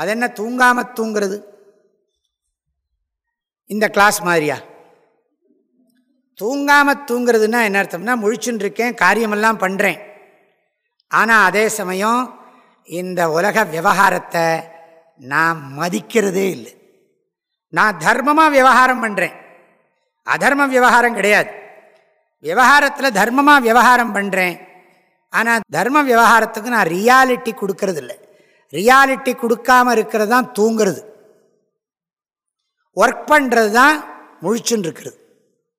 அது என்ன தூங்காமல் தூங்குறது? இந்த கிளாஸ் மாதிரியா? தூங்காமல் தூங்குறதுன்னா என்ன அர்த்தம்னா முழிச்சுன்னு இருக்கேன் காரியமெல்லாம் பண்ணுறேன் ஆனால் அதே சமயம் இந்த உலக விவகாரத்தை நான் மதிக்கிறதே இல்லை. நான் தர்மமாக விவகாரம் பண்ணுறேன் அதர்ம விவகாரம் கிடையாது. விவகாரத்தில் தர்மமாக விவகாரம் பண்ணுறேன் ஆனால் தர்ம விவகாரத்துக்கு நான் ரியாலிட்டி கொடுக்கறது இல்லை. ரியாலிட்டி கொடுக்காமல் இருக்கிறது தான் தூங்குறது. ஒர்க் பண்ணுறது தான் முழிச்சுன்னு இருக்கிறது.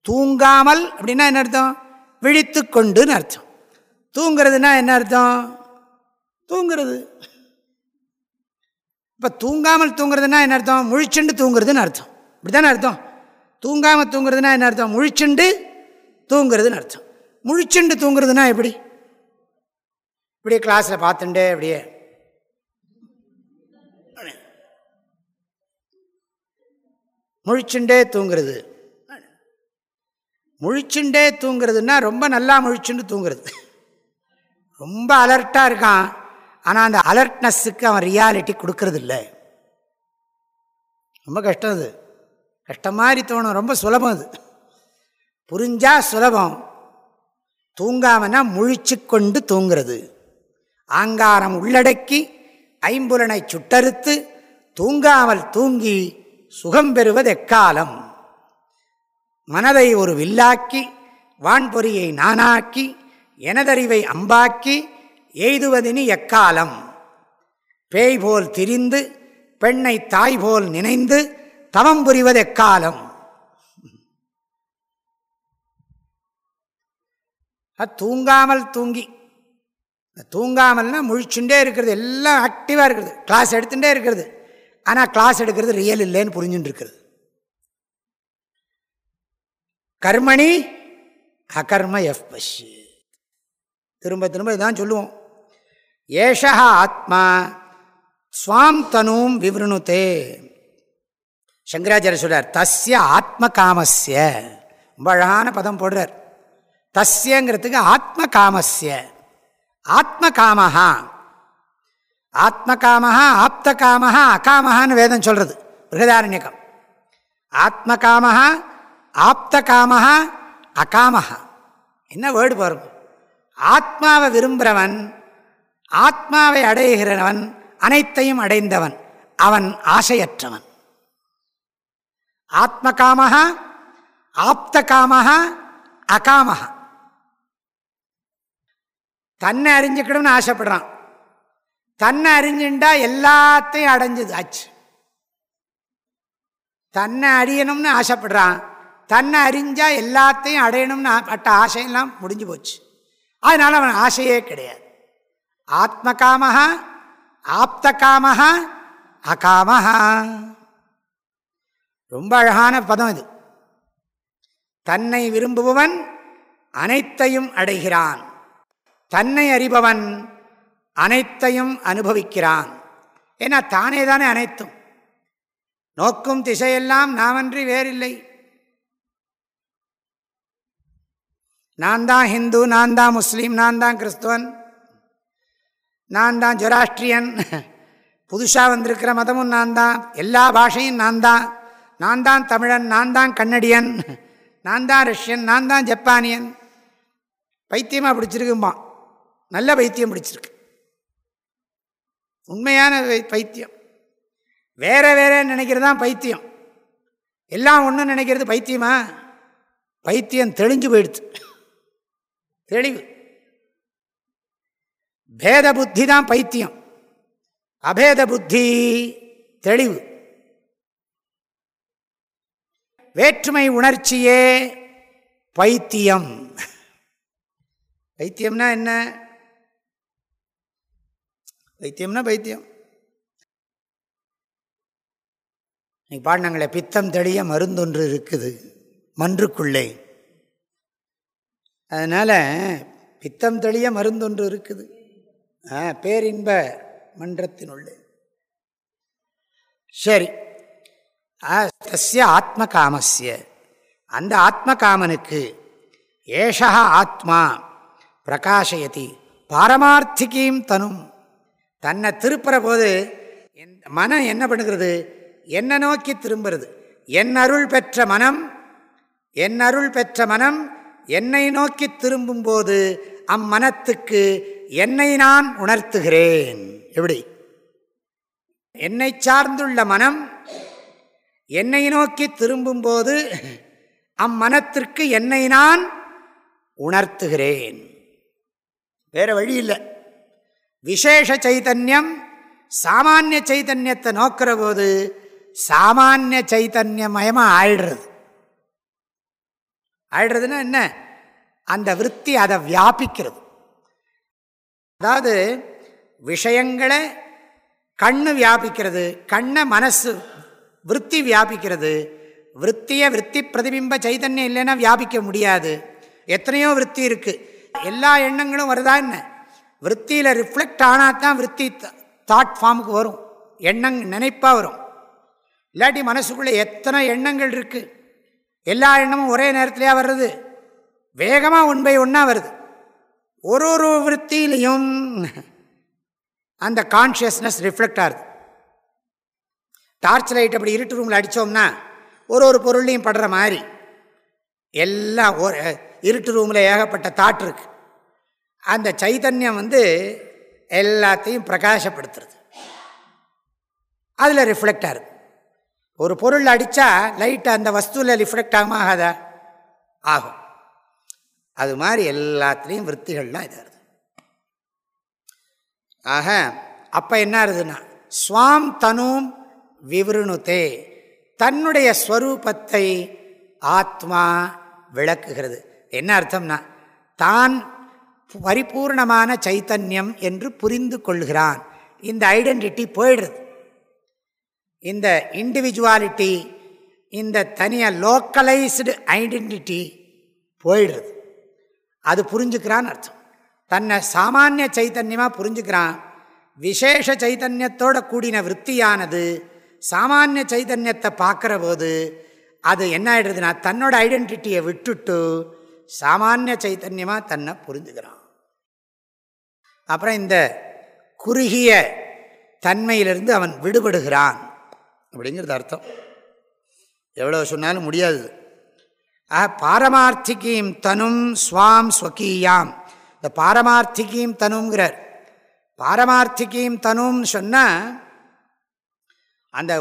தூங்காமல் அப்படின்னா என்ன அர்த்தம்? விழித்து கொண்டுன்னு அர்த்தம். தூங்கிறதுனா என்ன அர்த்தம்? தூங்கிறது. இப்போ தூங்காமல் தூங்குறதுனா என்ன அர்த்தம்? முழிச்சுண்டு தூங்குறதுன்னு அர்த்தம். இப்படி தானே அர்த்தம்? தூங்காமல் தூங்குறதுனா என்ன அர்த்தம்? முழிச்சுண்டு தூங்குறதுன்னு அர்த்தம். முழிச்சுண்டு தூங்குறதுனா எப்படி? இப்படியே கிளாஸில் பார்த்துண்டே அப்படியே. முழிச்சுண்டே தூங்குறது. முழிச்சுண்டே தூங்குறதுன்னா ரொம்ப நல்லா முழிச்சுண்டு தூங்குறது. ரொம்ப அலர்ட்டாக இருக்கான். ஆனால் அந்த அலர்ட்னஸுக்கு அவன் ரியாலிட்டி கொடுக்கறது இல்லை ரொம்ப கஷ்டம் அது. கஷ்டம் மாதிரி தோணும். ரொம்ப சுலபம் அது. புரிஞ்சால் சுலபம். தூங்காமனா முழிச்சு கொண்டு தூங்குறது. ஆங்காரம் உள்ளடக்கி ஐம்புலனை சுட்டறுத்து தூங்காமல் தூங்கி சுகம் பெறுவது எக்காலம்? மனதை ஒரு வில்லாக்கி வான்பொறியை நானாக்கி எனதறிவை அம்பாக்கி எய்துவதினி எக்காலம்? பேய் போல் திரிந்து பெண்ணை தாய் போல் நினைந்து தவம் புரிவது எக்காலம்? தூங்காமல் தூங்கி. தூங்காமல்னா முழிச்சுட்டே இருக்கிறது எல்லாம் ஆக்டிவாக இருக்கிறது. கிளாஸ் எடுத்துகிட்டே இருக்கிறது. ஆனால் கிளாஸ் எடுக்கிறது ரியல் இல்லைன்னு புரிஞ்சுட்டு இருக்கிறது கர்மணி அகர்ம எஃப் பஷி. திரும்ப திரும்ப இதான் சொல்லுவோம். ஏஷா ஆத்மா ஸ்வாம் தனும் விவருணுத்தே சங்கராச்சாரிய சொல்றார் தஸ்ய ஆத்ம காமஸ்ய ரொம்ப அழகான பதம் போடுறார். தஸ்யங்கிறதுக்கு ஆத்ம காமஸ்ய ஆத்ம காமஹா ஆத்ம காமஹா ஆப்த காமஹா அகாமஹான்னு வேதம் சொல்றது. பிருகதாரண்யகம். ஆத்ம காமஹா ஆப்த காமஹா அகாமஹா. என்ன வேர்டு பாருங்க. ஆத்மாவை விரும்புகிறவன் ஆத்மாவை அடைகிறவன் அனைத்தையும் அடைந்தவன் அவன் ஆசையற்றவன். ஆத்ம காமஹா ஆப்த காமஹா அகாமக தன்னை அறிஞ்சுக்கணும்னு ஆசைப்படுறான். தன்னை அறிஞ்சுண்டா எல்லாத்தையும் அடைஞ்சது ஆச்சு தன்னை அறியணும்னு ஆசைப்படுறான். தன்னை அறிஞ்சா எல்லாத்தையும் அடையணும்னு பட்ட ஆசையெல்லாம் முடிஞ்சு போச்சு. அதனால் அவன் ஆசையே கிடையாது. ஆத்ம காமஹா ஆப்த காமஹா அகாமஹா. ரொம்ப அழகான பதம் இது. தன்னை விரும்புபவன் அனைத்தையும் அடைகிறான். தன்னை அறிபவன் அனைத்தையும் அனுபவிக்கிறான். ஏன்னா தானே தானே அனைத்தும். நோக்கும் திசையெல்லாம் நாமன்றி வேறில்லை. நான் தான் ஹிந்து நான் தான் முஸ்லீம் நான் தான் கிறிஸ்துவன் நான் தான் ஜொராஷ்ட்ரியன். புதுசாக வந்திருக்கிற மதமும் நான் தான் எல்லா பாஷையும் நான் தான் நான் தான் தமிழன் நான் தான் கன்னடியன் நான் தான் ரஷ்யன் நான் தான் ஜப்பானியன். பைத்தியமாக பிடிச்சிருக்குமா நல்ல பைத்தியம் பிடிச்சிருக்கு. உண்மையான பைத்தியம். வேற வேற நினைக்கிறது தான் பைத்தியம். எல்லாம் ஒன்று நினைக்கிறது பைத்தியமா? பைத்தியம் தெளிஞ்சு போயிடுச்சு தெளிவு. பேத புத்தி தான் பைத்தியம். அபேத புத்தி தெளிவு. வேற்றுமை உணர்ச்சியே பைத்தியம். பைத்தியம்னா என்ன? பைத்தியம்னா பைத்தியம். நீ பாடினாங்களே பித்தம் தெளிய மருந்தொன்று இருக்குது மன்றுக்குள்ளே. அதனால் பித்தம் தெளிய மருந்தொன்று இருக்குது. பேரின்ப மன்றத்தினுள்ளே. சரி. தஸ்ய ஆத்ம காமஸ்ய அந்த ஆத்ம காமனுக்கு ஏஷா ஆத்மா பிரகாஷயதி பாரமார்த்திகீம் தனும். தன்னை திருப்புற போது மனம் என்ன பண்ணுகிறது? என்ன நோக்கி திரும்புறது என் அருள் பெற்ற மனம் என் அருள் பெற்ற மனம் என்னை நோக்கி திரும்பும்போது அம்மனத்துக்கு என்னை நான் உணர்த்துகிறேன். எப்படி? என்னை சார்ந்துள்ள மனம் என்னை நோக்கி திரும்பும்போது அம்மனத்திற்கு என்னை நான் உணர்த்துகிறேன். வேற வழி இல்லை. விசேஷ சைதன்யம் சாமானிய சைதன்யத்தை நோக்கிற போது சாமானிய சைதன்யமயமாக ஆயிடுறது. ஆயிடுறதுன்னா என்ன? அந்த விற்பி அதை வியாபிக்கிறது. அதாவது விஷயங்களை கண்ணு வியாபிக்கிறது கண்ணை மனசு விற்பி வியாபிக்கிறது. விற்த்தியை விற்பி பிரதிபிம்ப சைதன்யம் இல்லைன்னா வியாபிக்க முடியாது. எத்தனையோ விற்பி இருக்குது எல்லா எண்ணங்களும் வருதா என்ன? விற்த்தியில் ரிஃப்ளெக்ட் ஆனால் தான் விற்பி தாட் ஃபார்முக்கு வரும். எண்ணங் நினைப்பாக வரும். இல்லாட்டி மனசுக்குள்ளே எத்தனை எண்ணங்கள் இருக்குது எல்லா எண்ணமும் ஒரே நேரத்திலேயே வர்றது. வேகமாக ஒன் பை ஒன்றா வருது. ஒரு ஒரு விற்த்திலையும் அந்த கான்ஷியஸ்னஸ் ரிஃப்ளெக்ட் ஆகுது. டார்ச் லைட் அப்படி இருட்டு ரூமில் அடித்தோம்னா ஒரு ஒரு பொருளையும் படுற மாதிரி. எல்லாம் ஒரு இருட்டு ரூமில் ஏகப்பட்ட தாட் இருக்கு. அந்த சைதன்யம் வந்து எல்லாத்தையும் பிரகாசப்படுத்துறது. அதில் ரிஃப்ளெக்ட் ஆகுது. ஒரு பொருள் அடித்தா லைட் அந்த வஸ்துவில் ரிஃப்ளெக்ட் ஆகுமா ஆகாதா? ஆகும். அது மாதிரி எல்லாத்துலேயும் விற்த்திகள்லாம் இதாக ஆக அப்போ என்ன ஆகுதுன்னா சுவாம் தனும் விவருணுதே. தன்னுடைய ஸ்வரூபத்தை ஆத்மா விளக்குகிறது. என்ன அர்த்தம்னா தான் பரிபூர்ணமான சைத்தன்யம் என்று புரிந்து கொள்கிறான். இந்த ஐடென்டிட்டி போயிடுறது இந்த இண்டிவிஜுவாலிட்டி இந்த தனியாக லோக்கலைஸ்டு ஐடென்டிட்டி போயிடுறது. அது புரிஞ்சுக்கிறான்னு அர்த்தம். தன்னை சாமானிய சைத்தன்யமாக புரிஞ்சுக்கிறான். விசேஷ சைத்தன்யத்தோட கூடின விற்த்தியானது சாமானிய சைத்தன்யத்தை பார்க்குற போது அது என்ன ஆகிடுதுன்னா தன்னோட ஐடென்டிட்டியை விட்டுட்டு சாமானிய சைத்தன்யமாக தன்னை புரிஞ்சுக்கிறான். அப்புறம் இந்த குறுகிய தன்மையிலிருந்து அவன் விடுபடுகிறான். அப்படிங்கிறது அர்த்தம். எவ்வளோ சொன்னாலும் முடியாது. ஆக பாரமார்த்திகீம் தனும் ஸ்வாம் ஸ்வக்கீயாம் இந்த பாரமார்த்திகீம் தனுங்கிறார். பாரமார்த்திகீம் தனும்னு சொன்னால் அந்த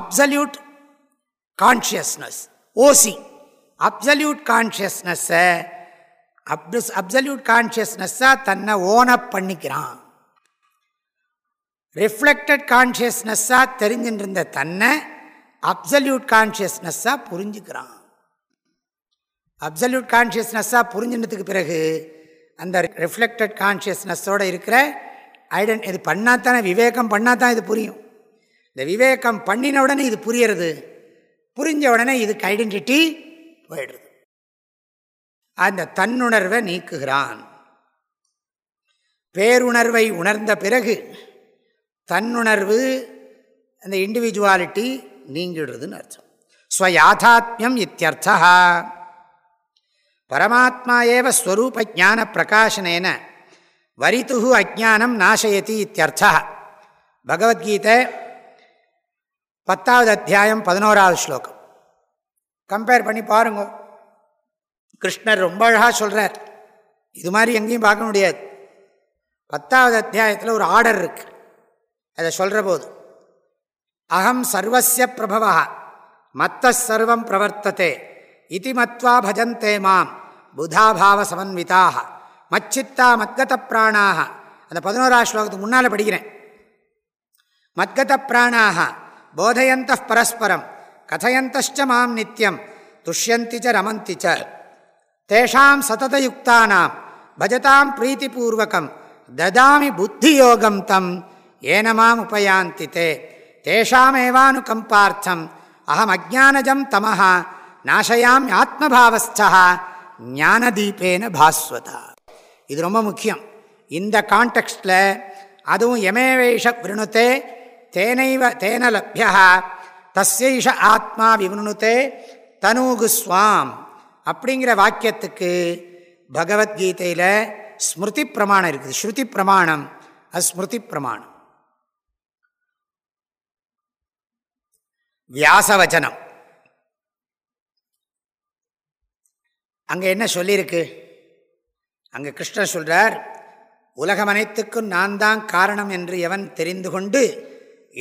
அப்சல்யூட் கான்ஷியஸ்னஸ் ஓசி அப்சல்யூட் கான்ஷியஸ்னஸ்ஸை அப்ஸ் அப்சல்யூட் கான்ஷியஸ்னஸ்ஸாக தன்னை ஓனப் பண்ணிக்கிறான். ரிஃப்ளெக்டட் கான்ஷியஸ்னஸ்ஸாக தெரிஞ்சுட்டு இருந்த தன்னை அப்சல்யூட் கான்ஷியஸ்னஸ்ஸாக புரிஞ்சுக்கிறான். அப்சல்யூட் கான்ஷியஸ்னஸ்ஸாக புரிஞ்சினதுக்கு பிறகு அந்த ரிஃப்ளெக்டட் கான்ஷியஸ்னஸோடு இருக்கிற ஐடென்ட் இது பண்ணால் தானே விவேகம் பண்ணால் தான் இது புரியும். இந்த விவேகம் பண்ணின உடனே இது புரியறது. புரிஞ்ச உடனே இதுக்கு ஐடென்டிட்டி போயிடுறது. அந்த தன்னுணர்வை நீக்குகிறான். பேருணர்வை உணர்ந்த பிறகு தன்னுணர்வு அந்த இண்டிவிஜுவாலிட்டி நீங்கிடுறதுன்னு அர்த்தம். ஸ்வயாதாத்மியம் இத்தியர்த்தா பரமாத்மா ஏவ ஸ்வரூப ஜான பிரகாசனேன வரித்து அஜானம் நாசயதி இத்தியர்த்தா பகவத்கீதை பத்தாவது அத்தியாயம் பதினோராவது ஸ்லோகம். கம்பேர் பண்ணி பாருங்க. கிருஷ்ணர் ரொம்ப அழகாக சொல்கிறார் இது மாதிரி எங்கேயும் பார்க்க முடியாது. பத்தாவது அத்தியாயத்தில் ஒரு ஆர்டர் இருக்குது அதை சொல்கிற போது அகம் சர்வசிய பிரபவா மத்த சர்வம் பிரவர்த்ததே இது மத்வா பஜந்தே மாம் புதாபாவ சமன்விதாக மச்சித்தா மத்கத பிராணாக அந்த பதினோரா ஸ்லோகத்துக்கு முன்னால் படிக்கிறேன். மத்கத பிராணாக போதையந்த பரஸ்பரம் கதையந்தச்ச மாம் நித்தியம் துஷ்யந்தி ச ரமந்தி ச தேஷாம் சததயுக்தானாம் பஜதாம் பிரீத்திபூர்வகம் ததாமி புத்தியோகம் தம் ஏனமாம் உபயாந்தி தே தேஷாமேவானுகம்பார்த்தம். அகம் அஜானஜம் தமஹா. நாசயாம் ஆத்மபாவஸ்தா ஞானதீபேன பாஸ்வதா. இது ரொம்ப முக்கியம். இந்த கான்டெக்ஸ்டில் அதுவும் எமேவேஷ விருணுத்தே தேனைவ தேன லப்யா தஸ்யைஷ ஆத்மா விவணுத்தே தனூகு சுவாம் அப்படிங்கிற வாக்கியத்துக்கு பகவத்கீதையில் ஸ்மிருதி பிரமாணம் இருக்குது. ஸ்ருதி பிரமாணம். அது ஸ்மிருதி பிரமாணம். வியாசவச்சனம். அங்கே என்ன சொல்லியிருக்கு? அங்கே கிருஷ்ணர் சொல்கிறார் உலகம் அனைத்துக்கும் நான் தான் காரணம் என்று எவன் தெரிந்து கொண்டு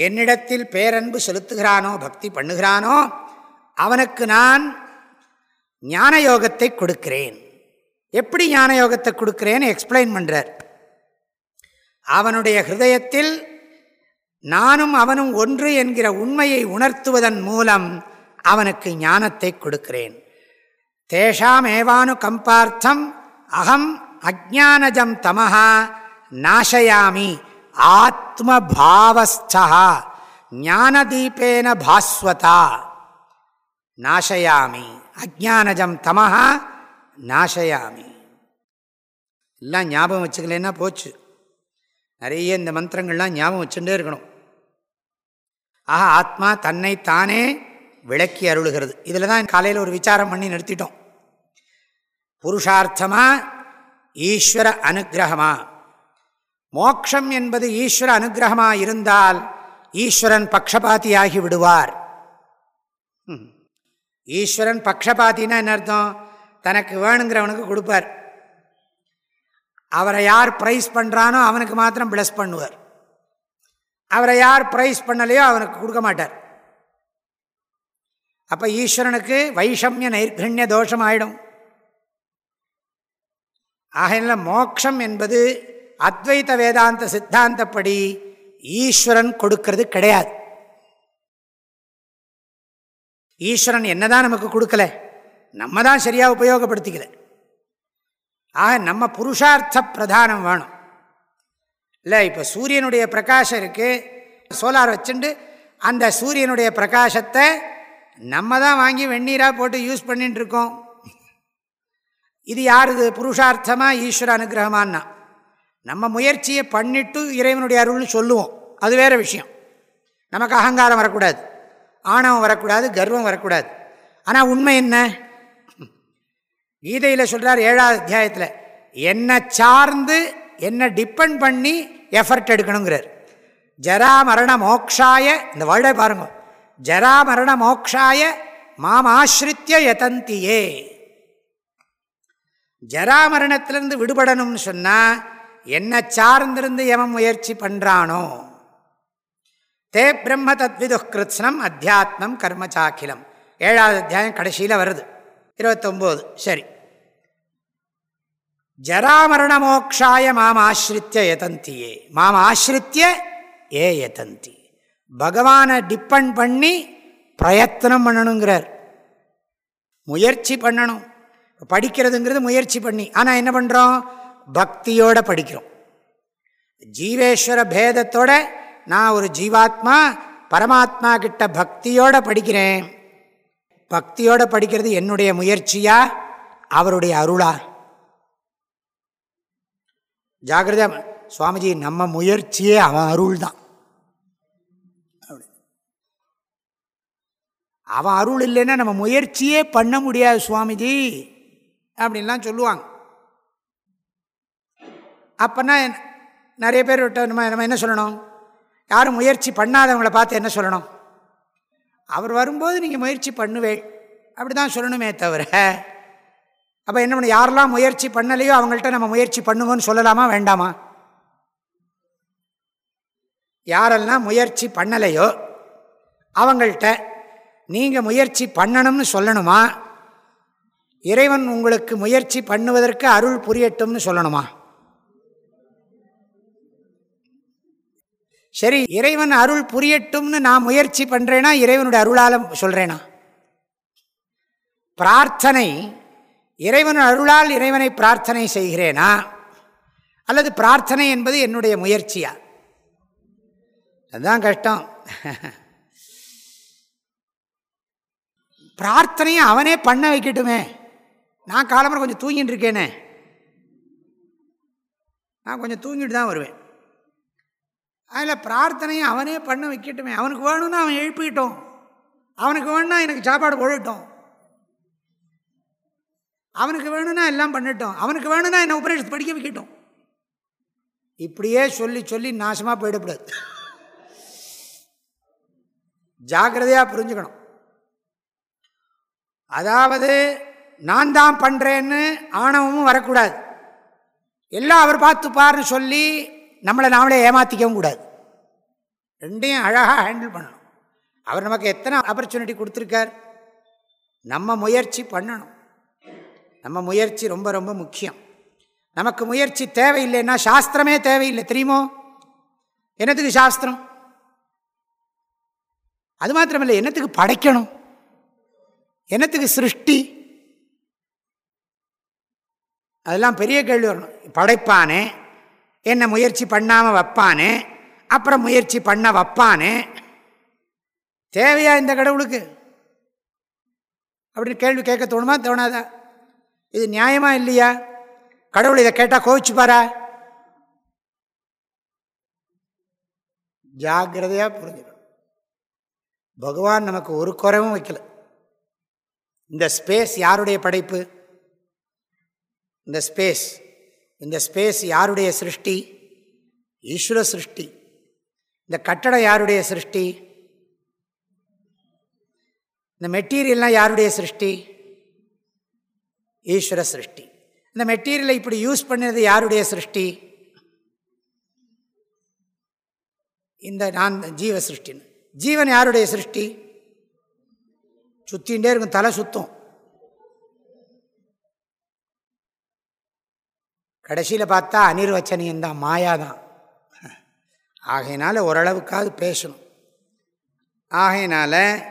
என்னிடத்தில் பேரன்பு செலுத்துகிறானோ பக்தி பண்ணுகிறானோ அவனுக்கு நான் ஞான யோகத்தை கொடுக்கிறேன். எப்படி ஞான யோகத்தை கொடுக்கிறேன்னு எக்ஸ்பிளைன் பண்ணுறார் அவனுடைய ஹிருதயத்தில் நானும் அவனும் ஒன்று என்கிற உண்மையை உணர்த்துவதன் மூலம் அவனுக்கு ஞானத்தை கொடுக்கிறேன். தேஷாம் ஏவானு கம்பார்த்தம் அகம் அஜானஜம் தமஹா நாசயாமி ஆத்மபாவஸ்தா ஞானதீபேன பாஸ்வதா. நாசயாமி அஜானஜம் தமஹா நாசயாமி. எல்லாம் ஞாபகம் வச்சுக்கலன்னா போச்சு. நிறைய இந்த மந்திரங்கள்லாம் ஞாபகம் வச்சுட்டே இருக்கணும். ஆஹா ஆத்மா தன்னை தானே விளக்கி அருளுகிறது. இதில் தான் காலையில் ஒரு விசாரம் பண்ணி நிறுத்திட்டோம். புருஷார்த்தமா ஈஸ்வர அனுகிரகமா? மோக்ஷம் என்பது ஈஸ்வர அனுகிரகமாக இருந்தால் ஈஸ்வரன் பக்ஷபாத்தியாகி விடுவார். ஈஸ்வரன் பக்ஷபாத்தின்னா என்ன அர்த்தம்? தனக்கு வேணுங்கிறவனுக்கு கொடுப்பார். அவரை யார் ப்ரைஸ் பண்ணுறானோ அவனுக்கு மாத்திரம் பிளஸ் பண்ணுவார். அவரை யார் ப்ரைஸ் பண்ணலையோ அவனுக்கு கொடுக்க மாட்டார். அப்போ ஈஸ்வரனுக்கு வைஷமிய நைர்கண்ய தோஷம் ஆயிடும். ஆகையில மோக்ஷம் என்பது அத்வைத வேதாந்த சித்தாந்தப்படி ஈஸ்வரன் கொடுக்கறது கிடையாது. ஈஸ்வரன் என்னதான் நமக்கு கொடுக்கல நம்ம தான் சரியாக உபயோகப்படுத்திக்கல. ஆக நம்ம புருஷார்த்த பிரதானம் வேணும். இல்லை இப்போ சூரியனுடைய பிரகாஷம் இருக்குது சோலார் வச்சுண்டு அந்த சூரியனுடைய பிரகாசத்தை நம்ம தான் வாங்கி வெந்நீராக போட்டு யூஸ் பண்ணிட்டு இருக்கோம். இது யாருது? புருஷார்த்தமாக ஈஸ்வர அனுகிரகமானா நம்ம முயற்சியை பண்ணிட்டு இறைவனுடைய அருள்னு சொல்லுவோம். அது வேறு விஷயம். நமக்கு அகங்காரம் வரக்கூடாது. ஆணவம் வரக்கூடாது கர்வம் வரக்கூடாது. ஆனால் உண்மை என்ன? கீதையில் சொல்கிறார் ஏழாவது அத்தியாயத்தில் என்னை சார்ந்து என்னை டிபெண்ட் பண்ணி எஃபர்ட் எடுக்கணுங்கிறார். ஜரா மரண மோக்ஷாய இந்த வேர்டை பாருங்க. ஜரா மரண மோக்ஷாய மாம் ஆசிரித்திய யதந்தியே. ஜரா மரணத்திலிருந்து விடுபடணும்னு சொன்னால் என்னை சார்ந்திருந்து எவன் முயற்சி பண்ணுறானோ தே பிரம்ம தத்விது கிருத்ஸ்னம் அத்தியாத்மம் கர்மச்சாக்கிலம் ஏழாவது அத்தியாயம் கடைசியில் வருது. இருபத்தொம்போது சரி. ஜராமரண மோக்ஷாய மாம் ஆசிரித்திய எதந்தியே மாம் ஆசிரித்திய ஏ எதந்தி பகவானை டிப்பெண்ட் பண்ணி பிரயத்தனம் பண்ணணுங்கிறார். முயற்சி பண்ணணும். படிக்கிறதுங்கிறது முயற்சி பண்ணி. ஆனால் என்ன பண்ணுறோம் பக்தியோடு படிக்கிறோம். ஜீவேஸ்வர பேதத்தோட நான் ஒரு ஜீவாத்மா பரமாத்மா கிட்ட பக்தியோடு படிக்கிறேன். பக்தியோடு படிக்கிறது என்னுடைய முயற்சியா? அவருடைய அருளா? ஜாகிரதா சுவாமிஜி நம்ம முயற்சியே அவன் அருள் தான் அவன் அருள் இல்லைன்னா நம்ம முயற்சியே பண்ண முடியாது சுவாமிஜி அப்படின்லாம் சொல்லுவாங்க. அப்போனா நிறைய பேர் நம்ம நம்ம என்ன சொல்லணும்? யாரும் முயற்சி பண்ணாதவங்களை பார்த்து என்ன சொல்லணும்? அவர் வரும்போது நீங்கள் முயற்சி பண்ணுவேள் அப்படி தான் சொல்லணுமே தவிர அப்போ என்ன பண்ண யாரெல்லாம் முயற்சி பண்ணலையோ அவங்கள்ட்ட நம்ம முயற்சி பண்ணுவோன்னு சொல்லலாமா வேண்டாமா? யாரெல்லாம் முயற்சி பண்ணலையோ அவங்கள்ட்ட நீங்கள் முயற்சி பண்ணணும்னு சொல்லணுமா? இறைவன் உங்களுக்கு முயற்சி பண்ணுவதற்கு அருள் புரியட்டும்னு சொல்லணுமா? சரி இறைவன் அருள் புரியட்டும்னு நான் முயற்சி பண்ணுறேன்னா இறைவனுடைய அருளால் சொல்கிறேனா பிரார்த்தனை இறைவன் அருளால் இறைவனை பிரார்த்தனை செய்கிறேனா? அல்லது பிரார்த்தனை என்பது என்னுடைய முயற்சியா? அதுதான் கஷ்டம். பிரார்த்தனையை அவனே பண்ண வைக்கட்டுமே. நான் காலம்பரம் கொஞ்சம் தூங்கிட்டு இருக்கேனே. நான் கொஞ்சம் தூங்கிட்டு தான் வருவேன். அதில் பிரார்த்தனையை அவனே பண்ண வைக்கட்டுமே. அவனுக்கு வேணும்னா அவன் எழுப்பிக்கிட்டோம் அவனுக்கு வேணும்னா எனக்கு சாப்பாடு போடட்டும் அவனுக்கு வேணும்னா எல்லாம் பண்ணட்டும். அவனுக்கு வேணும்னா என்ன உபரேஷத்தை படிக்க வைக்கட்டும். இப்படியே சொல்லி சொல்லி நாசமாக போயிடக்கூடாது. ஜாக்கிரதையாக புரிஞ்சுக்கணும். அதாவது நான் தான் பண்ணுறேன்னு ஆணவமும் வரக்கூடாது. எல்லாம் அவர் பார்த்துப்பார்னு சொல்லி நம்மளை நாமளே ஏமாற்றிக்கவும் கூடாது. ரெண்டையும் அழகாக ஹேண்டில் பண்ணணும். அவர் நமக்கு எத்தனை ஆப்பர்ச்சுனிட்டி கொடுத்துருக்கார்? நம்ம முயற்சி பண்ணணும். நம்ம முயற்சி ரொம்ப ரொம்ப முக்கியம். நமக்கு முயற்சி தேவையில்லைன்னா சாஸ்திரமே தேவையில்லை தெரியுமோ? என்னத்துக்கு சாஸ்திரம்? அது மாத்திரமில்லை என்னத்துக்கு படைக்கணும்? என்னத்துக்கு சிருஷ்டி? அதெல்லாம் பெரிய கேள்வி வரணும். படைப்பானே என்ன முயற்சி பண்ணாமல் வைப்பானே அப்புறம் முயற்சி பண்ண வைப்பானே. தேவையா இந்த கடவுளுக்கு? அப்படின்னு கேள்வி கேட்க தோணுமா? தோணாதா? இது நியாயமா இல்லையா? கடவுள் இதை கேட்டால் கோவிச்சு பாரா ஜாகிரதையாக புரிஞ்சுக்கணும். பகவான் நமக்கு ஒரு குறைவும் வைக்கல. இந்த ஸ்பேஸ் யாருடைய படைப்பு? இந்த ஸ்பேஸ் இந்த ஸ்பேஸ் யாருடைய சிருஷ்டி? ஈஸ்வர சிருஷ்டி. இந்த கட்டடம் யாருடைய சிருஷ்டி? இந்த மெட்டீரியல்லாம் யாருடைய சிருஷ்டி? ஈஸ்வர சிருஷ்டி. இந்த மெட்டீரியலை இப்படி யூஸ் பண்ணது யாருடைய சிருஷ்டி? இந்த நான் ஜீவ சிருஷ்டின்னு. ஜீவன் யாருடைய சிருஷ்டி? சுத்தின்ண்டே இருக்கும் தலை சுத்தம். கடைசியில் பார்த்தா அனிர்வச்சனியம் தான் மாயா தான். ஆகையினால ஓரளவுக்காவது பேசணும். ஆகையினால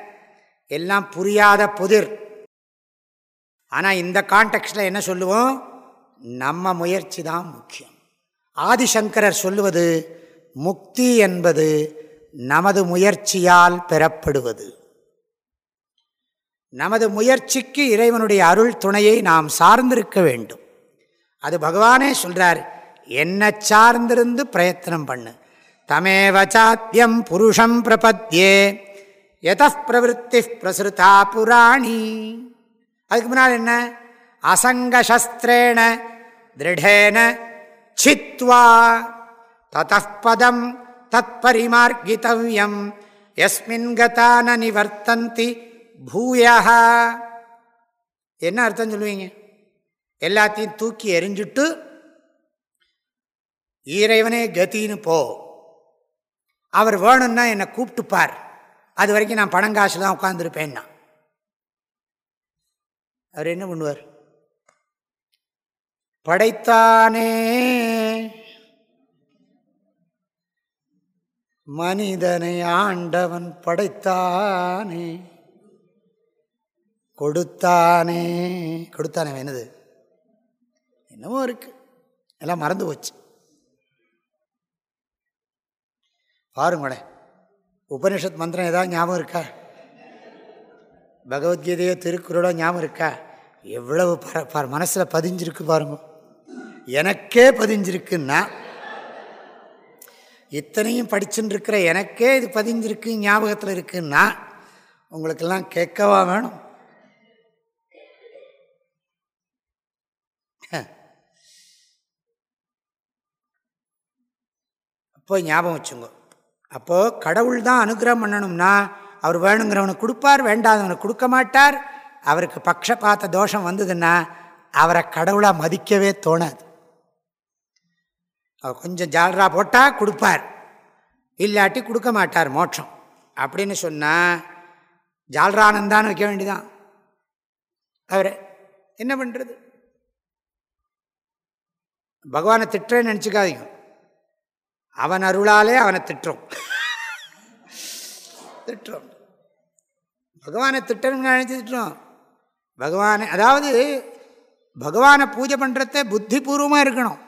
எல்லாம் புரியாத புதிர். ஆனால் இந்த கான்டெக்ட்டில் என்ன சொல்லுவோம்? நம்ம முயற்சி தான் முக்கியம். ஆதிசங்கரர் சொல்லுவது முக்தி என்பது நமது முயற்சியால் பெறப்படுவது. நமது முயற்சிக்கு இறைவனுடைய அருள் துணையை நாம் சார்ந்திருக்க வேண்டும். அது பகவானே சொல்கிறார் என்ன சார்ந்திருந்து பிரயத்தனம் பண்ணு. தமேவச்சாத்தியம் புருஷம் பிரபத்யே. எத பிரவருத்தி பிரசுருதா புராணி. அதுக்கு முன்னால் என்ன? அசங்கசஸ்திரேண திருடேன சித்வா ததப்பதம் தத் பரிமார்கித்தவியம் எஸ்மின் கதான நிவர்த்தந்தி பூயா என்ன அர்த்தம் சொல்லுவீங்க? எல்லாத்தையும் தூக்கி எரிஞ்சுட்டு இறைவனே கத்தின்னு போ. அவர் வேணும்னா என்னை கூப்பிட்டுப்பார். அது வரைக்கும் நான் பணங்காசு தான் உட்காந்துருப்பேன்னா அவர் என்ன பண்ணுவார்? படைத்தானே. மனிதனை ஆண்டவன் படைத்தானே. கொடுத்தானே. கொடுத்தானே என்னது? என்னமோ இருக்கு. எல்லாம் மறந்து போச்சு. பாருங்களேன். உபனிஷத் மந்திரம் ஏதாவது ஞாபகம் இருக்கா? பகவத்கீதையோ திருக்குறளோ ஞாபகம் இருக்கா? எவ்வளவு ப மனசில் பதிஞ்சிருக்கு பாருங்க. எனக்கே பதிஞ்சிருக்குன்னா இத்தனையும் படிச்சுன்னு இருக்கிற எனக்கே இது பதிஞ்சிருக்கு ஞாபகத்தில் இருக்குன்னா உங்களுக்கெல்லாம் கேட்கவா வேணும். அப்போ ஞாபகம் வச்சுங்க. அப்போது கடவுள் தான் அனுகிரகம் பண்ணணும்னா அவர் வேணுங்கிறவனுக்கு கொடுப்பார் வேண்டாதவனுக்கு கொடுக்க மாட்டார். அவருக்கு பக்ஷபாத்த தோஷம் வந்ததுன்னா அவரை கடவுளாக மதிக்கவே தோணாது. அவர் கொஞ்சம் ஜாலரா போட்டால் கொடுப்பார். இல்லாட்டி கொடுக்க மாட்டார் மோட்சம். அப்படின்னு சொன்னால் ஜால்ரானந்தான்னு வைக்க வேண்டிதான் அவர் என்ன பண்ணுறது பகவானை திட்டுறேன்னு நினச்சிக்காதீங்க. அவன் அருளாலே அவனை திட்டுறோம். திட்டுறோம் பகவானை திட்டணும்னு நினச்சி திட்டுறோம் பகவானை அதாவது பகவானை பூஜை பண்ணுறத புத்திபூர்வமாக இருக்கணும்.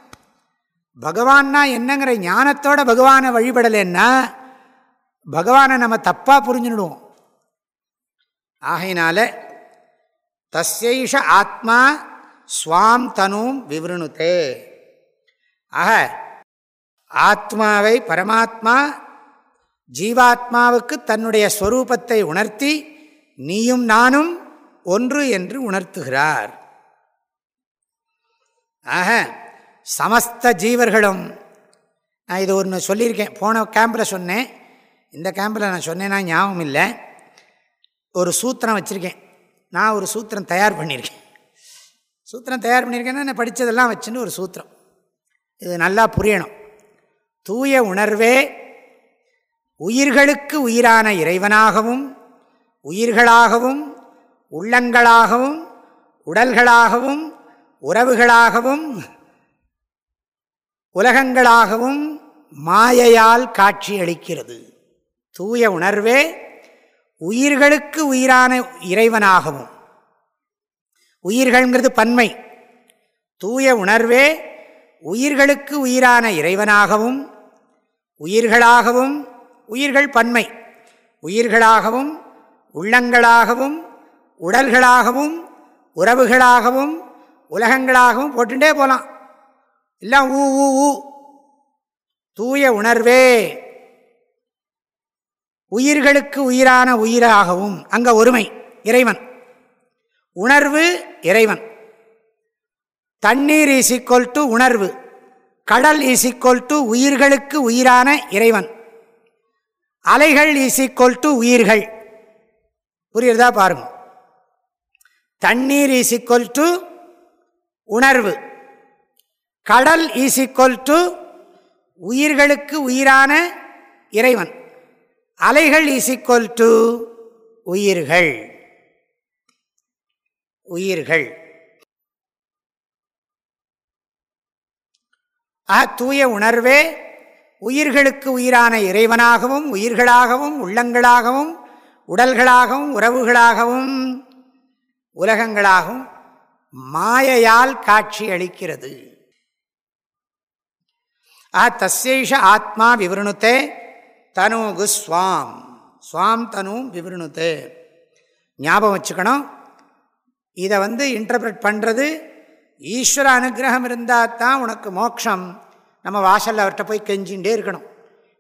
பகவான்னா என்னங்கிற ஞானத்தோட பகவானை வழிபடலைன்னா பகவானை நம்ம தப்பாக புரிஞ்சுடுவோம். ஆகையினால தஸ்யைஷ ஆத்மா ஸ்வாம் தனும் விவருணுத்தே ஆக ஆத்மாவை பரமாத்மா ஜீவாத்மாவுக்கு தன்னுடைய ஸ்வரூபத்தை உணர்த்தி நீயும் நானும் ஒன்று என்று உணர்த்துகிறார். ஆக சமஸ்த ஜீவர்களும் நான் இது ஒன்று சொல்லியிருக்கேன் போன கேம்பில் சொன்னேன். இந்த கேம்பில் நான் சொன்னேன்னா ஞாபகம் இல்லை. ஒரு சூத்திரம் வச்சுருக்கேன். நான் ஒரு சூத்திரம் தயார் பண்ணியிருக்கேன். சூத்திரம் தயார் பண்ணியிருக்கேன்னா நான் படித்ததெல்லாம் வச்சுன்னு ஒரு சூத்திரம். இது நல்லா புரியணும். தூய உணர்வே உயிர்களுக்கு உயிரான இறைவனாகவும் உயிர்களாகவும் உள்ளங்களாகவும் உடல்களாகவும் உறவுகளாகவும் உலகங்களாகவும் மாயையால் காட்சியளிக்கிறது. தூய உணர்வே உயிர்களுக்கு உயிரான இறைவனாகவும். உயிர்கள்ங்கிறது பன்மை. தூய உணர்வே உயிர்களுக்கு உயிரான இறைவனாகவும் உயிர்களாகவும் உயிர்கள் பன்மை. உயிர்களாகவும் உள்ளங்களாகவும் உடல்களாகவும் உறவுகளாகவும் உலகங்களாகவும் போட்டுட்டே போகலாம் எல்லாம் ஊ ஊ ஊ. தூய உணர்வே. உயிர்களுக்கு உயிரான உயிராகவும் அங்க ஒருமை இறைவன். உணர்வு இறைவன். தண்ணீர் ஈசிக்கோல் டு உணர்வு. கடல் ஈசிக்கோல் டு உயிர்களுக்கு உயிரான இறைவன். அலைகள் ஈசிக்கோல் டு உயிர்கள். புரியுறதா பாருங்க. தண்ணீர் ஈசிக்கோல் டு உணர்வு. கடல் ஈசிக்கோல் டு உயிர்களுக்கு உயிரான இறைவன். அலைகள் ஈசிக்கோல் டு உயிர்கள். உயிர்கள். ஆ தூய உணர்வே உயிர்களுக்கு உயிரான இறைவனாகவும் உயிர்களாகவும் உள்ளங்களாகவும் உடல்களாகவும் உறவுகளாகவும் உலகங்களாகவும் மாயையால் காட்சி அளிக்கிறது. ஆ தஸ்யைஷ ஆத்மா விவருணுத்தே தனுகு ஸ்வாம். ஸ்வாம் தனு விவருணுத்தே ஞாபகம் வச்சுக்கணும். இதை வந்து இன்டர்பிரட் பண்ணுறது ஈஸ்வர அனுகிரகம் இருந்தால் தான் உனக்கு மோட்சம் நம்ம வாசலில் அவர்கிட்ட போய் கெஞ்சிகிட்டே இருக்கணும்.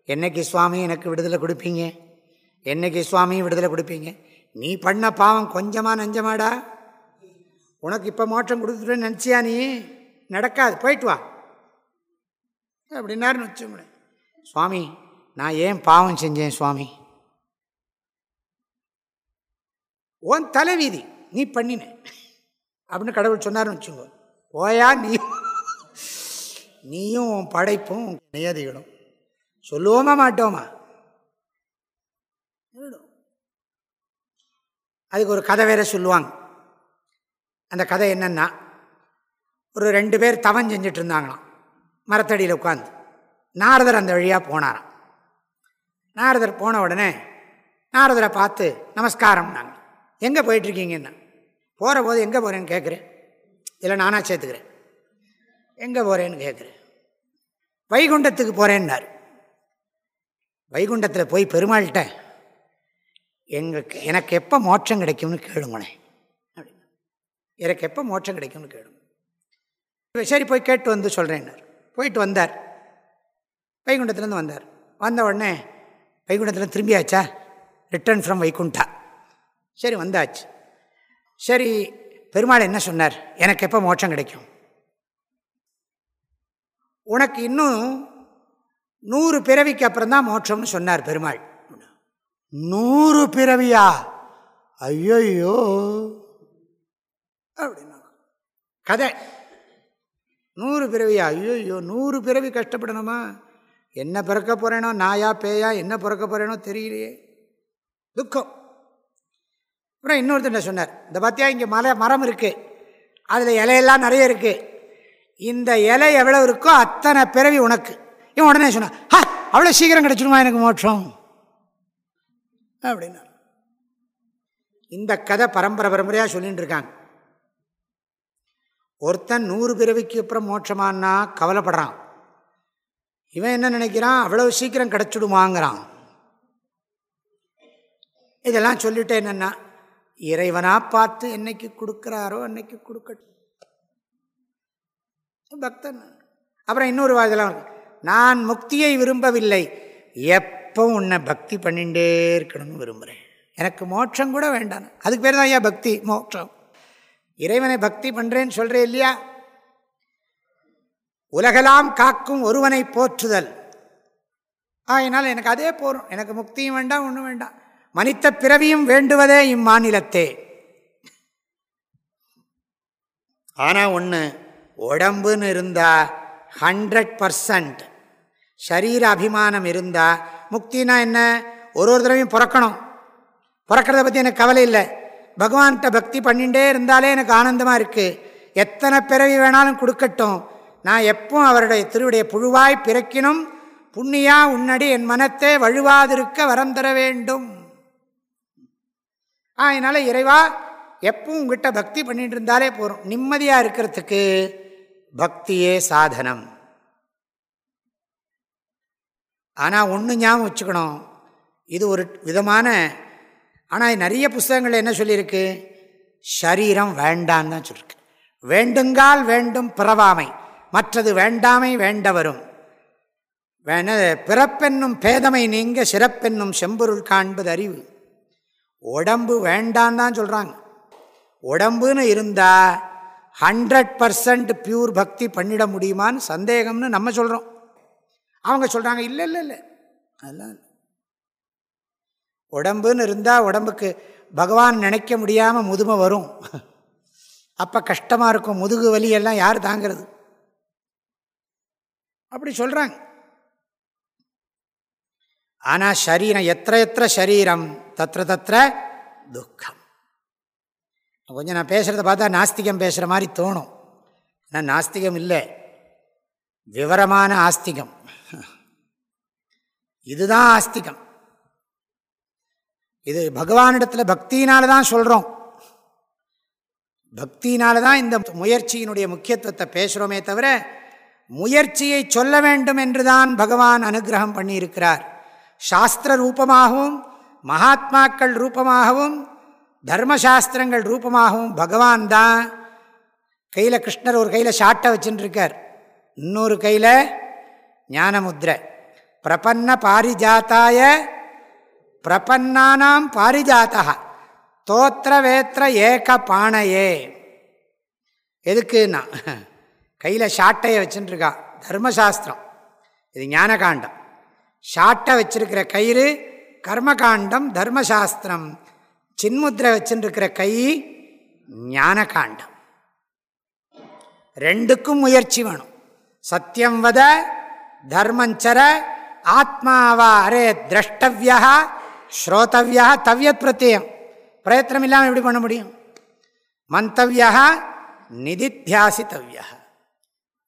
என்னைக்கு சுவாமி எனக்கு விடுதலை கொடுப்பீங்க? என்னைக்கு சுவாமி விடுதலை கொடுப்பீங்க? நீ பண்ண பாவம் கொஞ்சமாக நஞ்சமாடா? உனக்கு இப்போ மோட்டம் கொடுத்துட்டு நினச்சியா நீ? நடக்காது போயிட்டு வா. அப்படின்னாருன்னு வச்சுங்களேன் சுவாமி நான் ஏன் பாவம் செஞ்சேன் சுவாமி? ஓன் தலைவீதி நீ பண்ணின. அப்படின்னு கடவுள் சொன்னார்னு வச்சுக்கோ போயா நீ? நீயும் படைப்பும் நியதிகளும் சொல்லுவோமா மாட்டோமா? அதுக்கு ஒரு கதை வேற சொல்லுவாங்க. அந்த கதை என்னென்னா ஒரு ரெண்டு பேர் தவம் செஞ்சுட்டு இருந்தாங்களாம். மரத்தடியில் உட்காந்து நாரதர் அந்த வழியாக போனாராம். நாரதர் போன உடனே நாரதரை பார்த்து நமஸ்காரம் நாங்கள் எங்கே போயிட்டுருக்கீங்கன்னு போகிற போது எங்கே போகிறேன்னு கேட்குறேன் இல்லை நானாக சேர்த்துக்கிறேன். எங்கே போகிறேன்னு கேட்குறேன் வைகுண்டத்துக்கு போகிறேன்னார் வைகுண்டத்தில் போய் பெருமாள்கிட்ட எங்களுக்கு எனக்கு எப்போ மோட்சம் கிடைக்கும்னு கேளுங்களேன் அப்படின்னு. எனக்கு எப்போ மோட்சம் கிடைக்கும்னு கேளுங்க. சரி போய் கேட்டு வந்து சொல்கிறேன்னார் போயிட்டு வந்தார். வைகுண்டத்துலேருந்து வந்தார். வந்த உடனே வைகுண்டத்தில் திரும்பியாச்சா ரிட்டர்ன் ஃப்ரம் வைகுண்டா. சரி வந்தாச்சு. சரி பெருமாள் என்ன சொன்னார்? எனக்கு எப்போ மோட்சம் கிடைக்கும்? உனக்கு இன்னும் நூறு பிறவிக்கு அப்புறம் தான் மோட்சம்னு சொன்னார் பெருமாள். நூறு பிறவியா? ஐயோயோ. அப்படின்னா கதை. நூறு பிறவியா? ஐயோயோ நூறு பிறவி கஷ்டப்படணுமா? என்ன பிறக்க போகிறேனோ நாயா பேயா என்ன பிறக்க போகிறேனோ தெரியலையே. துக்கம். அப்புறம் இன்னொருத்தர் சொன்னார்? இந்த பார்த்தியா இங்கே மலை மரம் இருக்குது அதில் இலையெல்லாம் நிறைய இருக்குது இந்த இலை எவ்வளோ இருக்கோ அத்தனை பிறவி உனக்கு. இவன் உடனே சொன்னான் ஹா அவ்வளோ சீக்கிரம் கிடச்சிடுமா எனக்கு மோட்சம்? அப்படின்னா. இந்த கதை பரம்பரை பரம்பரையாக சொல்லிட்டு இருக்காங்க. ஒருத்தன் நூறு பிறவிக்கு அப்புறம் மோட்சமானா கவலைப்படுறான். இவன் என்ன நினைக்கிறான்? அவ்வளவு சீக்கிரம் கிடச்சிடுமாங்கிறான். இதெல்லாம் சொல்லிட்டு என்னென்னா இறைவனாக பார்த்து என்னைக்கு கொடுக்குறாரோ அன்னைக்கு கொடுக்கட்டும். பக்தன். அப்புறம் இன்னொரு இதெல்லாம் நான் முக்தியை விரும்பவில்லை. எப்போ உன்னை பக்தி பண்ணிகிட்டே இருக்கணும்னு விரும்புகிறேன். எனக்கு மோட்சம் கூட வேண்டாம். அதுக்கு பேர் தான் ஐயா பக்தி மோட்சம். இறைவனை பக்தி பண்ணுறேன்னு சொல்கிறேன் இல்லையா? உலகெல்லாம் காக்கும் ஒருவனை போற்றுதல். ஆயினால் எனக்கு அதே போகும் எனக்கு முக்தியும் வேண்டாம் ஒன்றும் வேண்டாம். மனித பிறவியும் வேண்டுவதே இம்மாநிலத்தே. ஆனால் ஒன்று உடம்புன்னு இருந்தால் ஹண்ட்ரட் பர்சன்ட் சரீர அபிமானம் இருந்தால் முக்தினா என்ன? ஒரு ஒரு தடவையும் பிறக்கணும். பிறக்கிறத பற்றி எனக்கு கவலை இல்லை. பகவான்கிட்ட பக்தி பண்ணிகிட்டே இருந்தாலே எனக்கு ஆனந்தமாக இருக்குது எத்தனை பிறவி வேணாலும் கொடுக்கட்டும். நான் எப்போ அவருடைய திருவுடைய புழுவாய் பிறக்கினும் புண்ணியா உன்னடி என் மனத்தை வழுவாதிருக்க வரம் தர வேண்டும். அதனால் இறைவா எப்பவும் உங்ககிட்ட பக்தி பண்ணிட்டு இருந்தாலே போகிறோம் நிம்மதியாக இருக்கிறதுக்கு பக்தியே சாதனம். ஆனால் ஒன்று ஞாபகம் வச்சுக்கணும். இது ஒரு விதமான ஆனால் நிறைய புஸ்தகங்கள் என்ன சொல்லியிருக்கு? ஷரீரம் வேண்டான்னு தான் சொல்லியிருக்கு. வேண்டுங்கால் வேண்டும் பிறவாமை. மற்றது வேண்டாமை வேண்டவரும். வேண பிறப்பென்னும் பேதமை நீங்க சிறப்பென்னும் செம்பொருள் காண்பது அறிவு. உடம்பு வேண்டான்னு தான் சொல்கிறாங்க உடம்புன்னு இருந்தால் ஹண்ட்ரட் பர்சன்ட் பியூர் பக்தி பண்ணிட முடியுமான்னு சந்தேகம்னு நம்ம சொல்கிறோம் அவங்க சொல்கிறாங்க இல்லை இல்லை இல்லை அதெல்லாம் உடம்புன்னு இருந்தால் உடம்புக்கு பகவான் நினைக்க முடியாமல் முதுமை வரும் அப்போ கஷ்டமாக இருக்கும் முதுகு வலியெல்லாம் யார் தாங்கிறது அப்படி சொல்கிறாங்க ஆனால் சரீரம் எத்த எத்த சரீரம் தத்திர தத்திர துக்கம் கொஞ்சம் நான் பேசுகிறத பார்த்தா நாஸ்திகம் பேசுகிற மாதிரி தோணும். ஆனால் நாஸ்திகம் இல்லை. விவரமான ஆஸ்திகம். இதுதான் ஆஸ்திகம். இது பகவானிடத்தில் பக்தியினால தான் சொல்கிறோம் பக்தியினால தான் இந்த முயற்சியினுடைய முக்கியத்துவத்தை பேசுகிறோமே தவிர முயற்சியை சொல்ல வேண்டும் என்று தான் பகவான் அனுகிரகம் பண்ணியிருக்கிறார். சாஸ்திர ரூபமாகவும் மகாத்மாக்கள் ரூபமாகவும் தர்மசாஸ்திரங்கள் ரூபமாகவும் பகவான் தான் கையில் கிருஷ்ணர் ஒரு கையில் ஷாட்டை வச்சுட்டுருக்கார் இன்னொரு கையில் ஞானமுத்ரை. பிரபன்ன பாரிஜாத்தாய பிரபன்னானாம் பாரிஜாத்தா. தோத்திர வேத்திர ஏக பானையே எதுக்குன்னா கையில் ஷாட்டையை வச்சுட்டுருக்கா தர்மசாஸ்திரம். இது ஞானகாண்டம். ஷாட்டை வச்சிருக்கிற கயிறு கர்மகாண்டம் தர்மசாஸ்திரம். சின்முத்திரை வச்சுருக்கிற கை ஞான காண்டம் ரெண்டுக்கும் முயற்சி வேணும். சத்தியம் வத தர்மஞ்சர ஆத்மாவா அரே திரஷ்டவியா ஸ்ரோதவியா தவ்யத் பிரத்யம். பிரயத்தனம் இல்லாமல் எப்படி பண்ண முடியும்? மந்தவியா நிதித்தியாசித்தவியா.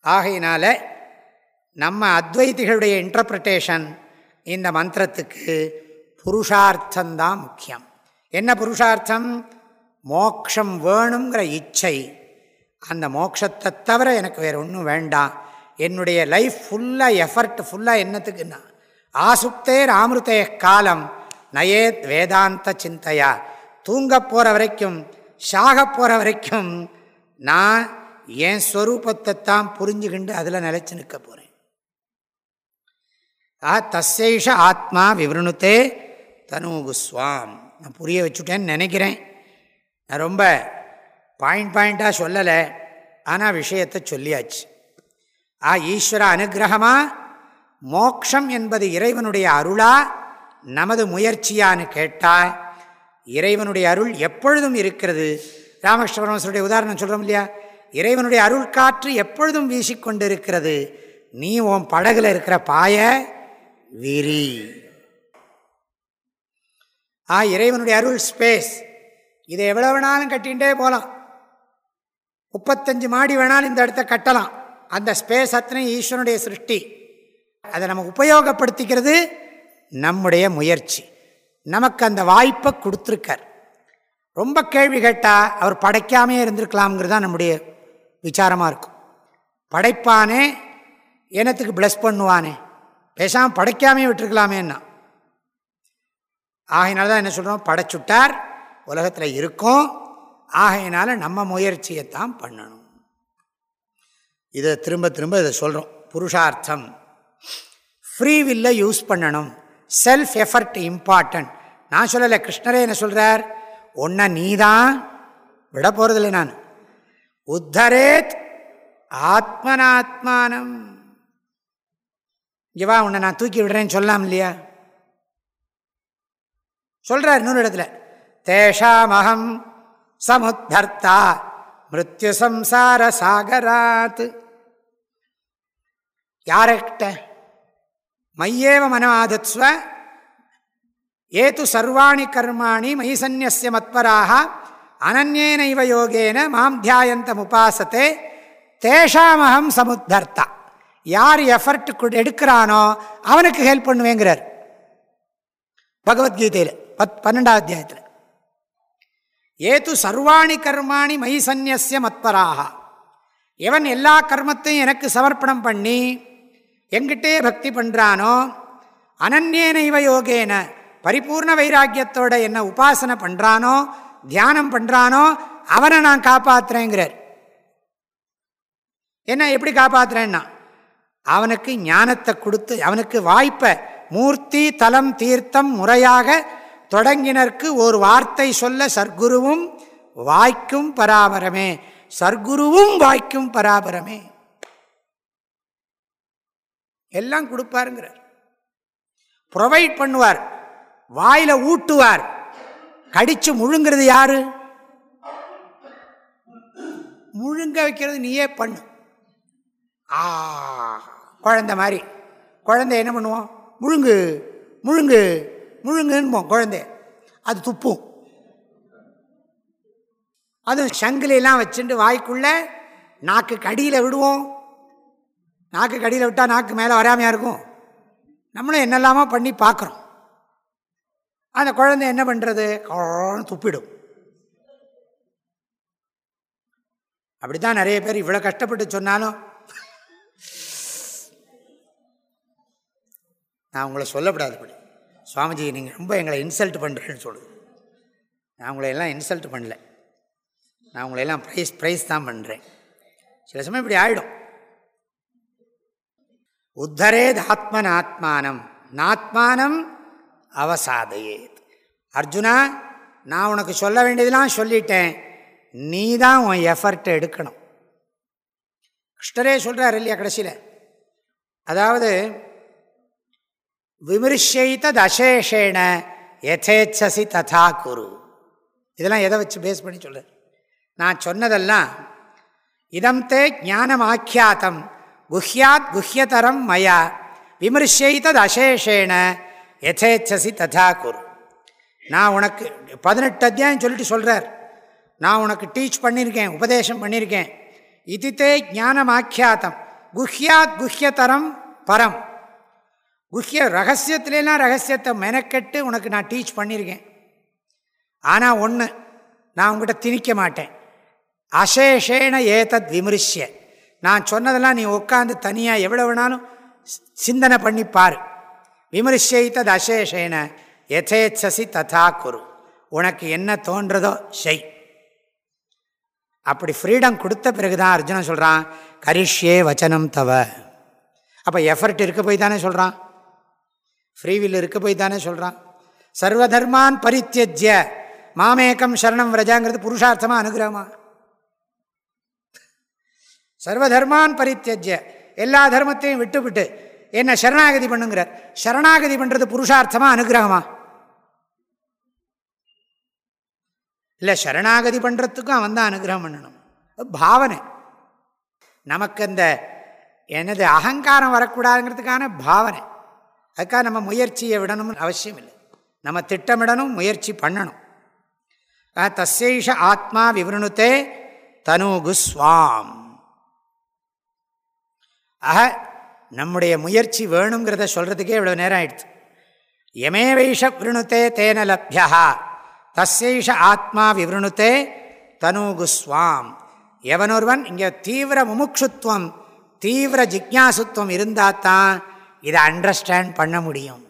ஆகையினால நம்ம அத்வைதிகளுடைய இன்டர்பிரட்டேஷன் இந்த மந்திரத்துக்கு புருஷார்த்தந்தான் முக்கியம். என்ன புருஷார்த்தம்? மோக்ஷம் வேணுங்கிற இச்சை. அந்த மோக்ஷத்தை தவிர எனக்கு வேறு ஒன்றும் வேண்டாம். என்னுடைய லைஃப் ஃபுல்லாக எஃபர்ட் ஃபுல்லாக என்னத்துக்குன்னா ஆசுப்தேர் ராமிருத்தே காலம். நயேத் வேதாந்த சிந்தையா. தூங்க போகிற வரைக்கும் சாக போகிற வரைக்கும் நான் என் ஸ்வரூபத்தை தான் புரிஞ்சுக்கிண்டு அதில் நிலச்சி நிற்க போகிறேன் ஆ தசைஷ ஆத்மா விவருணுத்தே தனுகுஸ்வாம் நான் புரிய வச்சுட்டேன்னு நினைக்கிறேன். நான் ரொம்ப பாயிண்ட் பாயிண்ட்டாக சொல்லலை. ஆனால் விஷயத்தை சொல்லியாச்சு. ஆ ஈஸ்வர அனுகிரகமா? மோக்ஷம் என்பது இறைவனுடைய அருளா? நமது முயற்சியான்னு கேட்டால் இறைவனுடைய அருள் எப்பொழுதும் இருக்கிறது? ராமகிருஷ்ண பரமசருடைய உதாரணம் சொல்கிறோம் இல்லையா? இறைவனுடைய அருள் காற்று எப்பொழுதும் வீசிக்கொண்டு இருக்கிறது நீ உன் படகுல இருக்கிற பாய விரி. ஆ இறைவனுடைய அருள் ஸ்பேஸ் இதை எவ்வளோ வேணாலும் கட்டிகிட்டே போகலாம். முப்பத்தஞ்சு மாடி வேணாலும் இந்த இடத்த கட்டலாம். அந்த ஸ்பேஸ் அத்தனை ஈஸ்வரனுடைய சிருஷ்டி. அதை நம்ம உபயோகப்படுத்திக்கிறது நம்முடைய முயற்சி. நமக்கு அந்த வாய்ப்பை கொடுத்துருக்கார். ரொம்ப கேள்வி கேட்டால் அவர் படைக்காமே இருந்திருக்கலாம்ங்கிறது தான் நம்முடைய விசாரமாக இருக்கும். படைப்பானே எனத்துக்கு ப்ளஸ் பண்ணுவானே? பேசாமல் படைக்காமே விட்டுருக்கலாமேன்னா. ஆகையினால தான் என்ன சொல்கிறோம் படைச்சுட்டார் உலகத்தில் இருக்கும். ஆகையினால நம்ம முயற்சியைத்தான் பண்ணணும். இதை திரும்ப திரும்ப இதை சொல்கிறோம் புருஷார்த்தம். ஃப்ரீ வில்லை யூஸ் பண்ணணும். செல்ஃப் எஃபர்ட் இம்பார்ட்டன்ட் நான் சொல்லலை கிருஷ்ணரே என்ன சொல்கிறார் ஒன்றை நீ தான் விட போகிறதில்லை நான். உத்தரேத் ஆத்மனாத்மானம். இங்கே வா உன்னை நான் தூக்கி விடுறேன்னு சொல்லலாம் இல்லையா? சொல்கிறார் இன்னொரு இடத்துல. தேஷாமகம் சமுத்தர்த்தா மிருத்யு சம்சார சாகராத். யார்கிட்ட? மையேவ மன ஏது சர்வாணி கர்மாணி மயி சந்நிய மத்பராக அனன்யேனைவ யோகேன மாம் தியாயந்தம் உபாசத்தே தேஷாமகம் சமுத்தர்த்தா. யார் எஃபர்ட் எடுக்கிறானோ அவனுக்கு ஹெல்ப் பண்ணுவேங்கிறார். பகவத்கீதையில். பத் பன்னெண்டாவது அத்தியாயத்தில். ஏது சர்வாணி கர்மாணி மை சந்நியசிய மத்பராக எவன் எல்லா கர்மத்தையும் எனக்கு சமர்ப்பணம் பண்ணி எங்கிட்டே பக்தி பண்ணுறானோ அனன்யேனைவ யோகேன பரிபூர்ண வைராக்கியத்தோட என்ன உபாசனை பண்ணுறானோ தியானம் பண்ணுறானோ அவனை நான் காப்பாற்றுறேங்கிறார் என்ன எப்படி காப்பாற்றுறேன்னா அவனுக்கு ஞானத்தை கொடுத்து அவனுக்கு வாய்ப்பை மூர்த்தி தலம் தீர்த்தம் முறையாக தொடங்கினருக்கு ஒரு வார்த்தை சொல்ல சர்க்குருவும் வாய்க்கும் பராபரமே. சர்க்குருவும் வாய்க்கும் பராபரமே. எல்லாம் கொடுப்பாருங்கிறார். ப்ரொவைட் பண்ணுவார். வாயில ஊட்டுவார். கடிச்சு முழுங்கிறது யாரு? முழுங்க வைக்கிறது நீயே பண்ணு. ஆ குழந்த மாதிரி. குழந்தை என்ன பண்ணுவோம்? முழுங்கு முழுங்கு. முழுங்குன்னு குழந்தை அது துப்பும் அதுவும் சங்கிலாம் வச்சுட்டு வாய்க்குள்ள நாக்கு கடியில் விடுவோம். நாக்கு கடியில் விட்டால் நாக்கு மேலே வராமையாக இருக்கும். நம்மளும் என்னெல்லாமோ பண்ணி பார்க்குறோம். அந்த குழந்தை என்ன பண்ணுறது துப்பிடும். அப்படி தான் நிறைய பேர் இவ்வளோ கஷ்டப்பட்டு சொன்னாலும் நான் உங்களை சொல்லப்படாதபடி சுவாமிஜி நீங்கள் ரொம்ப எங்களை இன்சல்ட் பண்ணுறேன்னு சொல்லுது. நான் உங்களை எல்லாம் இன்சல்ட் பண்ணல. நான் உங்களை எல்லாம் ப்ரைஸ் ப்ரைஸ் தான் பண்ணுறேன் சில சமயம் இப்படி ஆகிடும் உத்தரேத் ஆத்மன் ஆத்மானம் நாத்மானம் அவசாதையேத். அர்ஜுனா நான் உனக்கு சொல்ல வேண்டியதெல்லாம் சொல்லிட்டேன். நீ தான் உன் எஃபர்ட்டை எடுக்கணும். கிருஷ்ணரே சொல்கிறார் இல்லையா கடைசியில்? அதாவது விமர்சைத்த தசேஷேன யதேச்சசி ததா குரு. இதெல்லாம் எதை வச்சு பேஸ் பண்ணி சொல்கிறார் நான் சொன்னதெல்லாம் இதம் தே ஞானம் ஆக்கியாத்தம் குஹ்யாத் குஹ்யதரம் மயா விமர்சைத்தது அசேஷேன எதேச்சசி ததா குரு. நான் உனக்கு பதினெட்டு அத்தியாயம் சொல்லிட்டு சொல்கிறார் நான் உனக்கு டீச் பண்ணியிருக்கேன் உபதேசம் பண்ணியிருக்கேன். இதுதே ஞானம் ஆக்கியாத்தம் குஹ்யாத் குஹ்யதரம் பரம். குஹ்ய ரகசியத்துலாம் ரகசியத்தை மெனக்கெட்டு உனக்கு நான் டீச் பண்ணியிருக்கேன் ஆனால் ஒன்று நான் உங்கள்கிட்ட திணிக்க மாட்டேன். அசேஷேன ஏதத் விமரிசிய நான் சொன்னதெல்லாம் நீ உட்காந்து தனியாக எவ்வளோ வேணாலும் சிந்தனை பண்ணிப்பார் தது அசேஷேன எதேச்சசி ததா குரு. உனக்கு என்ன தோன்றதோ செய். அப்படி ஃப்ரீடம் கொடுத்த பிறகு தான் அர்ஜுனன் சொல்கிறான் கரிஷ்யே வச்சனம் தவ. அப்போ எஃபர்ட் இருக்க போய் தானே சொல்கிறான் ஃப்ரீவில் இருக்க போய் தானே சொல்கிறான் சர்வதர்மான் பரித்தியஜ்ய. மாமேக்கம் சரணம் விரஜாங்கிறது புருஷார்த்தமாக அனுகிரகமா? சர்வதர்மான் பரித்தியஜ்ய. எல்லா தர்மத்தையும் விட்டுவிட்டு என்ன சரணாகதி பண்ணுங்கிறார். சரணாகதி பண்ணுறது புருஷார்த்தமாக அனுகிரகமா? இல்லை சரணாகதி பண்ணுறதுக்கும் அவன் தான் அனுகிரகம் பண்ணணும். பாவனை. நமக்கு அந்த எனது அகங்காரம் வரக்கூடாதுங்கிறதுக்கான பாவனை. அதுக்காக நம்ம முயற்சியை விடணும்னு அவசியம் இல்லை நம்ம திட்டமிடணும் முயற்சி பண்ணணும். தசைஷ ஆத்மா விவருணுத்தே தனுகுஸ்வாம் ஆக நம்முடைய முயற்சி வேணுங்கிறத சொல்கிறதுக்கே இவ்வளோ நேரம் ஆயிடுச்சு. யமேவைஷ விருணுத்தே தேன லப்யா. தஸ்யைஷ ஆத்மா விவருணுத்தே தனுகுஸ்வாம் எவனொருவன் இங்கே தீவிர முமுட்சுத்துவம் தீவிர ஜிக்யாசுத்துவம் இருந்தால் தான் இதை அண்டர்ஸ்டாண்ட் பண்ண முடியும்.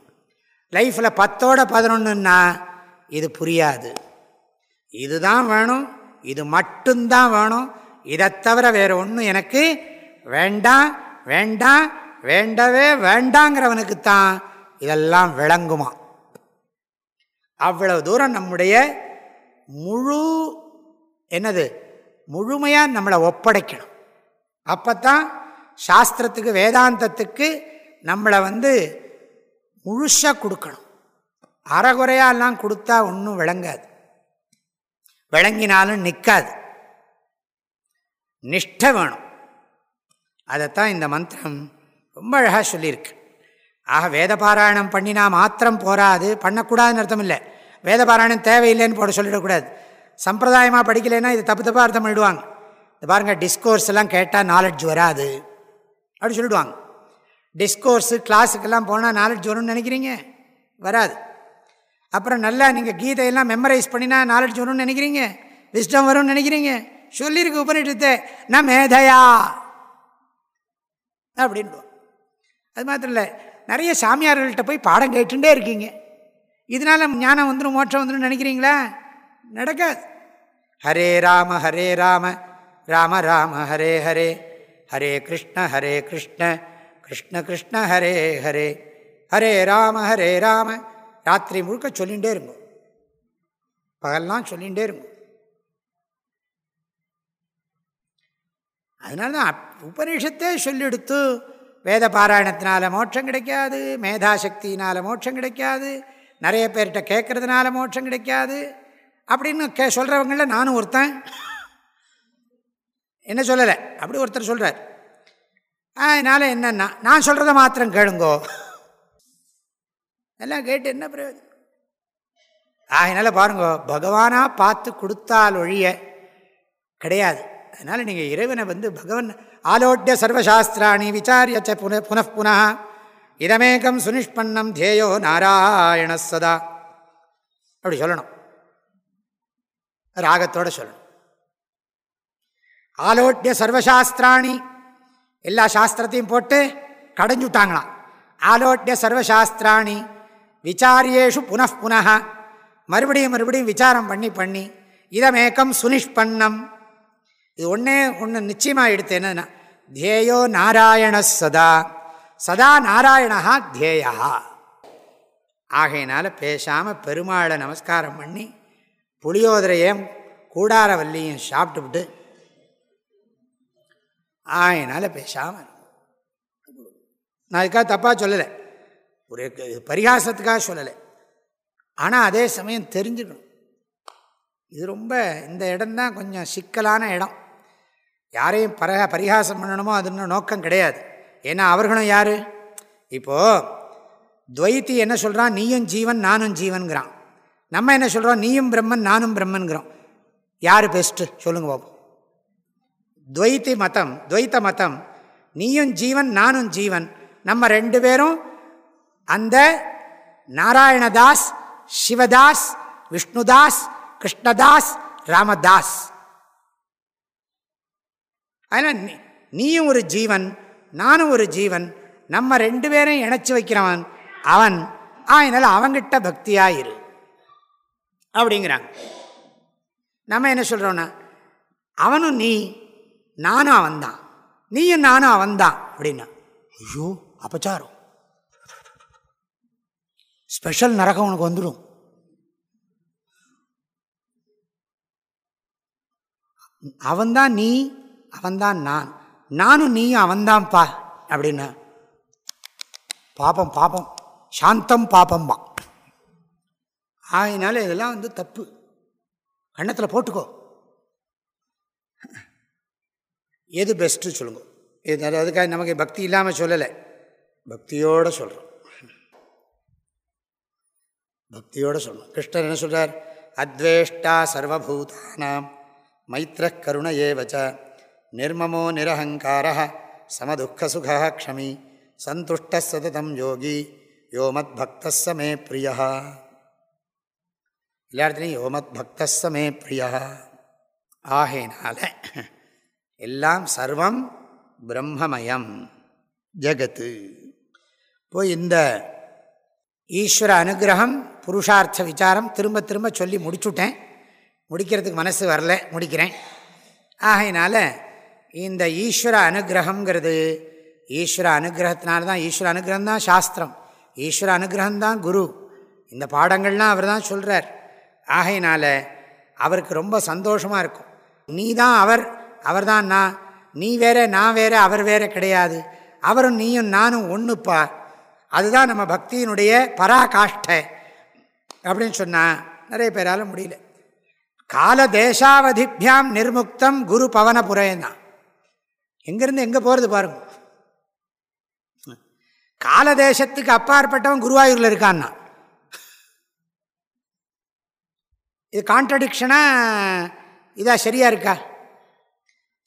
லைஃப்பில் பத்தோட பதினொன்றுன்னா இது புரியாது. இதுதான் வேணும் இது மட்டும்தான் வேணும். இதை தவிர வேறு ஒன்றும் எனக்கு வேண்டாம் வேண்டாம் வேண்டவே வேண்டாங்கிறவனுக்குத்தான் இதெல்லாம் விளங்குமா? அவ்வளவு தூரம் நம்முடைய முழு என்னது முழுமையாக நம்மளை ஒப்படைக்கணும். அப்போ தான் சாஸ்திரத்துக்கு வேதாந்தத்துக்கு நம்மளை வந்து முழுசாக கொடுக்கணும். அறகுறையாலாம் கொடுத்தா ஒன்றும் விளங்காது. விளங்கினாலும் நிற்காது நிஷ்ட வேணும். அதைத்தான் இந்த மந்திரம் ரொம்ப அழகாக சொல்லியிருக்கு. ஆக வேத பாராயணம் பண்ணினா மாத்திரம் போராது பண்ணக்கூடாதுன்னு அர்த்தம் இல்லை. வேத பாராயணம் தேவையில்லைன்னு போட சொல்லிடக்கூடாது. சம்பிரதாயமாக படிக்கலைன்னா இது தப்பு தப்பாக அர்த்தம் பண்ணிவிடுவாங்க இது பாருங்கள் டிஸ்கோர்ஸ் எல்லாம் கேட்டால் நாலெட்ஜ் வராது. அப்படி சொல்லிடுவாங்க. டிஸ்கோர்ஸு கிளாஸுக்கெல்லாம் போனால் நாலேஜ் வரும்னு நினைக்கிறீங்க? வராது. அப்புறம் நல்லா நீங்கள் கீதையெல்லாம் மெமரைஸ் பண்ணினா நாலேஜ் வரும்னு நினைக்கிறீங்க? விஸ்டம் வரும்னு நினைக்கிறீங்க? சொல்லியிருக்கு உபநிஷத்தை நான் மேதையா? அப்படின்வோம் அது மாத்திரம் இல்லை நிறைய சாமியார்கள்ட்ட போய் பாடம் கேட்டுட்டே இருக்கீங்க. இதனால் ஞானம் வந்துடும் மோட்சம் வந்துடும் நினைக்கிறீங்களா? நடக்காது. ஹரே ராம ஹரே ராம. ராம ராம ஹரே ஹரே. ஹரே கிருஷ்ண ஹரே கிருஷ்ண. கிருஷ்ண கிருஷ்ண ஹரே ஹரே. ஹரே ராம ஹரே ராம. ராத்திரி முழுக்க சொல்லிகிட்டே இருங்க. பகல்லாம் சொல்லிகிட்டே இருங்க. அதனால தான் உபநிஷத்தே சொல்லெடுத்து வேத பாராயணத்தினால மோட்சம் கிடைக்காது மேதாசக்தியினால் மோட்சம் கிடைக்காது நிறைய பேர்கிட்ட கேட்கறதுனால மோட்சம் கிடைக்காது அப்படின்னு கே சொல்கிறவங்கள நானும் ஒருத்தன். என்ன சொல்லலை? அப்படி ஒருத்தர் சொல்கிறார் அதனால் என்னென்னா நான் சொல்கிறத மாத்திரம் கேளுங்கோ. எல்லாம் கேட்டு என்ன பிரயோஜனம்? அதனால் பாருங்க பகவானாக பார்த்து கொடுத்தால் ஒழிய கிடையாது. அதனால் நீங்கள் இறைவனை வந்து பகவன் ஆலோட்டிய சர்வசாஸ்திராணி விசாரியச்ச புன புனப்புனா இதமேகம் சுனிஷ்பண்ணம் தேயோ நாராயண சதா. அப்படி சொல்லணும். ராகத்தோடு சொல்லணும். ஆலோட்டிய சர்வசாஸ்திராணி எல்லா சாஸ்திரத்தையும் போட்டு கடைஞ்சுட்டாங்களாம் ஆலோட்டிய சர்வசாஸ்திராணி விசாரியேஷு புனః மறுபடியும் மறுபடியும் விசாரம் பண்ணி பண்ணி இதமேக்கம் சுனிஷ்பண்ணம். இது ஒன்றே ஒன்று நிச்சயமாக எடுத்து என்னன்னா தேயோ நாராயண சதா சதா நாராயணா தேயா. ஆகையினால பேசாமல் பெருமாளை நமஸ்காரம் பண்ணி புளியோதரையும் கூடாரவல்லியும் சாப்பிட்டுவிட்டு ஆயினால் பேசாமல் நான் அதுக்காக தப்பாக சொல்லலை. ஒரு பரிகாசத்துக்காக சொல்லலை. ஆனால் அதே சமயம் தெரிஞ்சுக்கணும். இது ரொம்ப இந்த இடம்தான் கொஞ்சம் சிக்கலான இடம். யாரையும் பர பரிகாசம் பண்ணணுமோ அது நோக்கம் கிடையாது. ஏன்னா அவர்களும் யார்? இப்போது துவைத்தி என்ன சொல்கிறான் நீயும் ஜீவன் நானும் ஜீவன்கிறான். நம்ம என்ன சொல்கிறோம் நீயும் பிரம்மன் நானும் பிரம்மன்கிறோம். யார் பெஸ்ட்டு சொல்லுங்க பாபு துவைத்தி மதம் துவைத்த மதம். நீயும் ஜீவன் நானும் ஜீவன். நம்ம ரெண்டு பேரும் அந்த நாராயணதாஸ் சிவதாஸ் விஷ்ணுதாஸ் கிருஷ்ணதாஸ் ராமதாஸ். அதனால் நீயும் ஒரு ஜீவன் நானும் ஒரு ஜீவன். நம்ம ரெண்டு பேரையும் இணைச்சி வைக்கிறவன் அவன். அதனால் அவங்கிட்ட பக்தியாயிரு அப்படிங்கிறாங்க. நம்ம என்ன சொல்கிறோன்னா அவனும் நீ நானும் அவன்தான் நீயும் நானும் அவன்தான் அப்படின்னா ஐயோ அபச்சாரம். ஸ்பெஷல் நரகம் உனக்கு வந்துடும் அவன்தான் நீ அவன்தான் நான். நானும் நீயும் அவன்தான்ப்பா அப்படின்னா பாப்பம் பாப்பம் சாந்தம் பாப்பம்பான் ஆகினால இதெல்லாம் வந்து தப்பு. கண்ணத்தில் போட்டுக்கோ. எது பெஸ்ட்டு சொல்லுங்க. இது அதுக்காக நமக்கு பக்தி இல்லாமல் சொல்லலை. பக்தியோடு சொல்கிறோம் பக்தியோடு சொல்லணும் கிருஷ்ணர் என்ன சொல்கிறார் அத்வேஷ்டா சர்வபூதானாம் மைத்திர கருண ஏவச்ச நிர்மமோ நிரஹங்கார சமதுக்கசுகா க்ஷமி சந்துஷ்ட சததம் யோகி யோமத் பக்தசமே பிரியா எல்லா இடத்துலையும் யோமத் பக்தசமே பிரியா ஆகையினால எல்லாம் சர்வம் பிரம்மமயம். ஜகத்து. இப்போ இந்த ஈஸ்வர அனுகிரகம் புருஷார்த்த விசாரம் திரும்ப திரும்ப சொல்லி முடிச்சுட்டேன். முடிக்கிறதுக்கு மனசு வரல முடிக்கிறேன். ஆகையினால இந்த ஈஸ்வர அனுகிரகங்கிறது ஈஸ்வர அனுகிரகத்தினால தான் ஈஸ்வர அனுகிரகம் தான் சாஸ்திரம். ஈஸ்வர அனுகிரகம் தான் குரு. இந்த பாடங்கள்லாம் அவர் தான் சொல்கிறார் ஆகையினால அவருக்கு ரொம்ப சந்தோஷமாக இருக்கும். நீ தான் அவர் அவர் தான் நான். நீ வேற நான் வேற அவர் வேற கிடையாது. அவரும் நீயும் நானும் ஒன்றுப்பா அதுதான் நம்ம பக்தியினுடைய பராகாஷ்டை அப்படின்னு சொன்னால் நிறைய பேரால் முடியல. கால தேசாவதிபியாம் நிர்முக்தம் குரு பவனபுரேன்னா எங்கேருந்து எங்கே போகிறது பாருங்க. கால தேசத்துக்கு அப்பாற்பட்டவன் குருவாயூரில் இருக்கான்னா. இது கான்ட்ரடிக்ஷனாக இதாக சரியாக இருக்கா?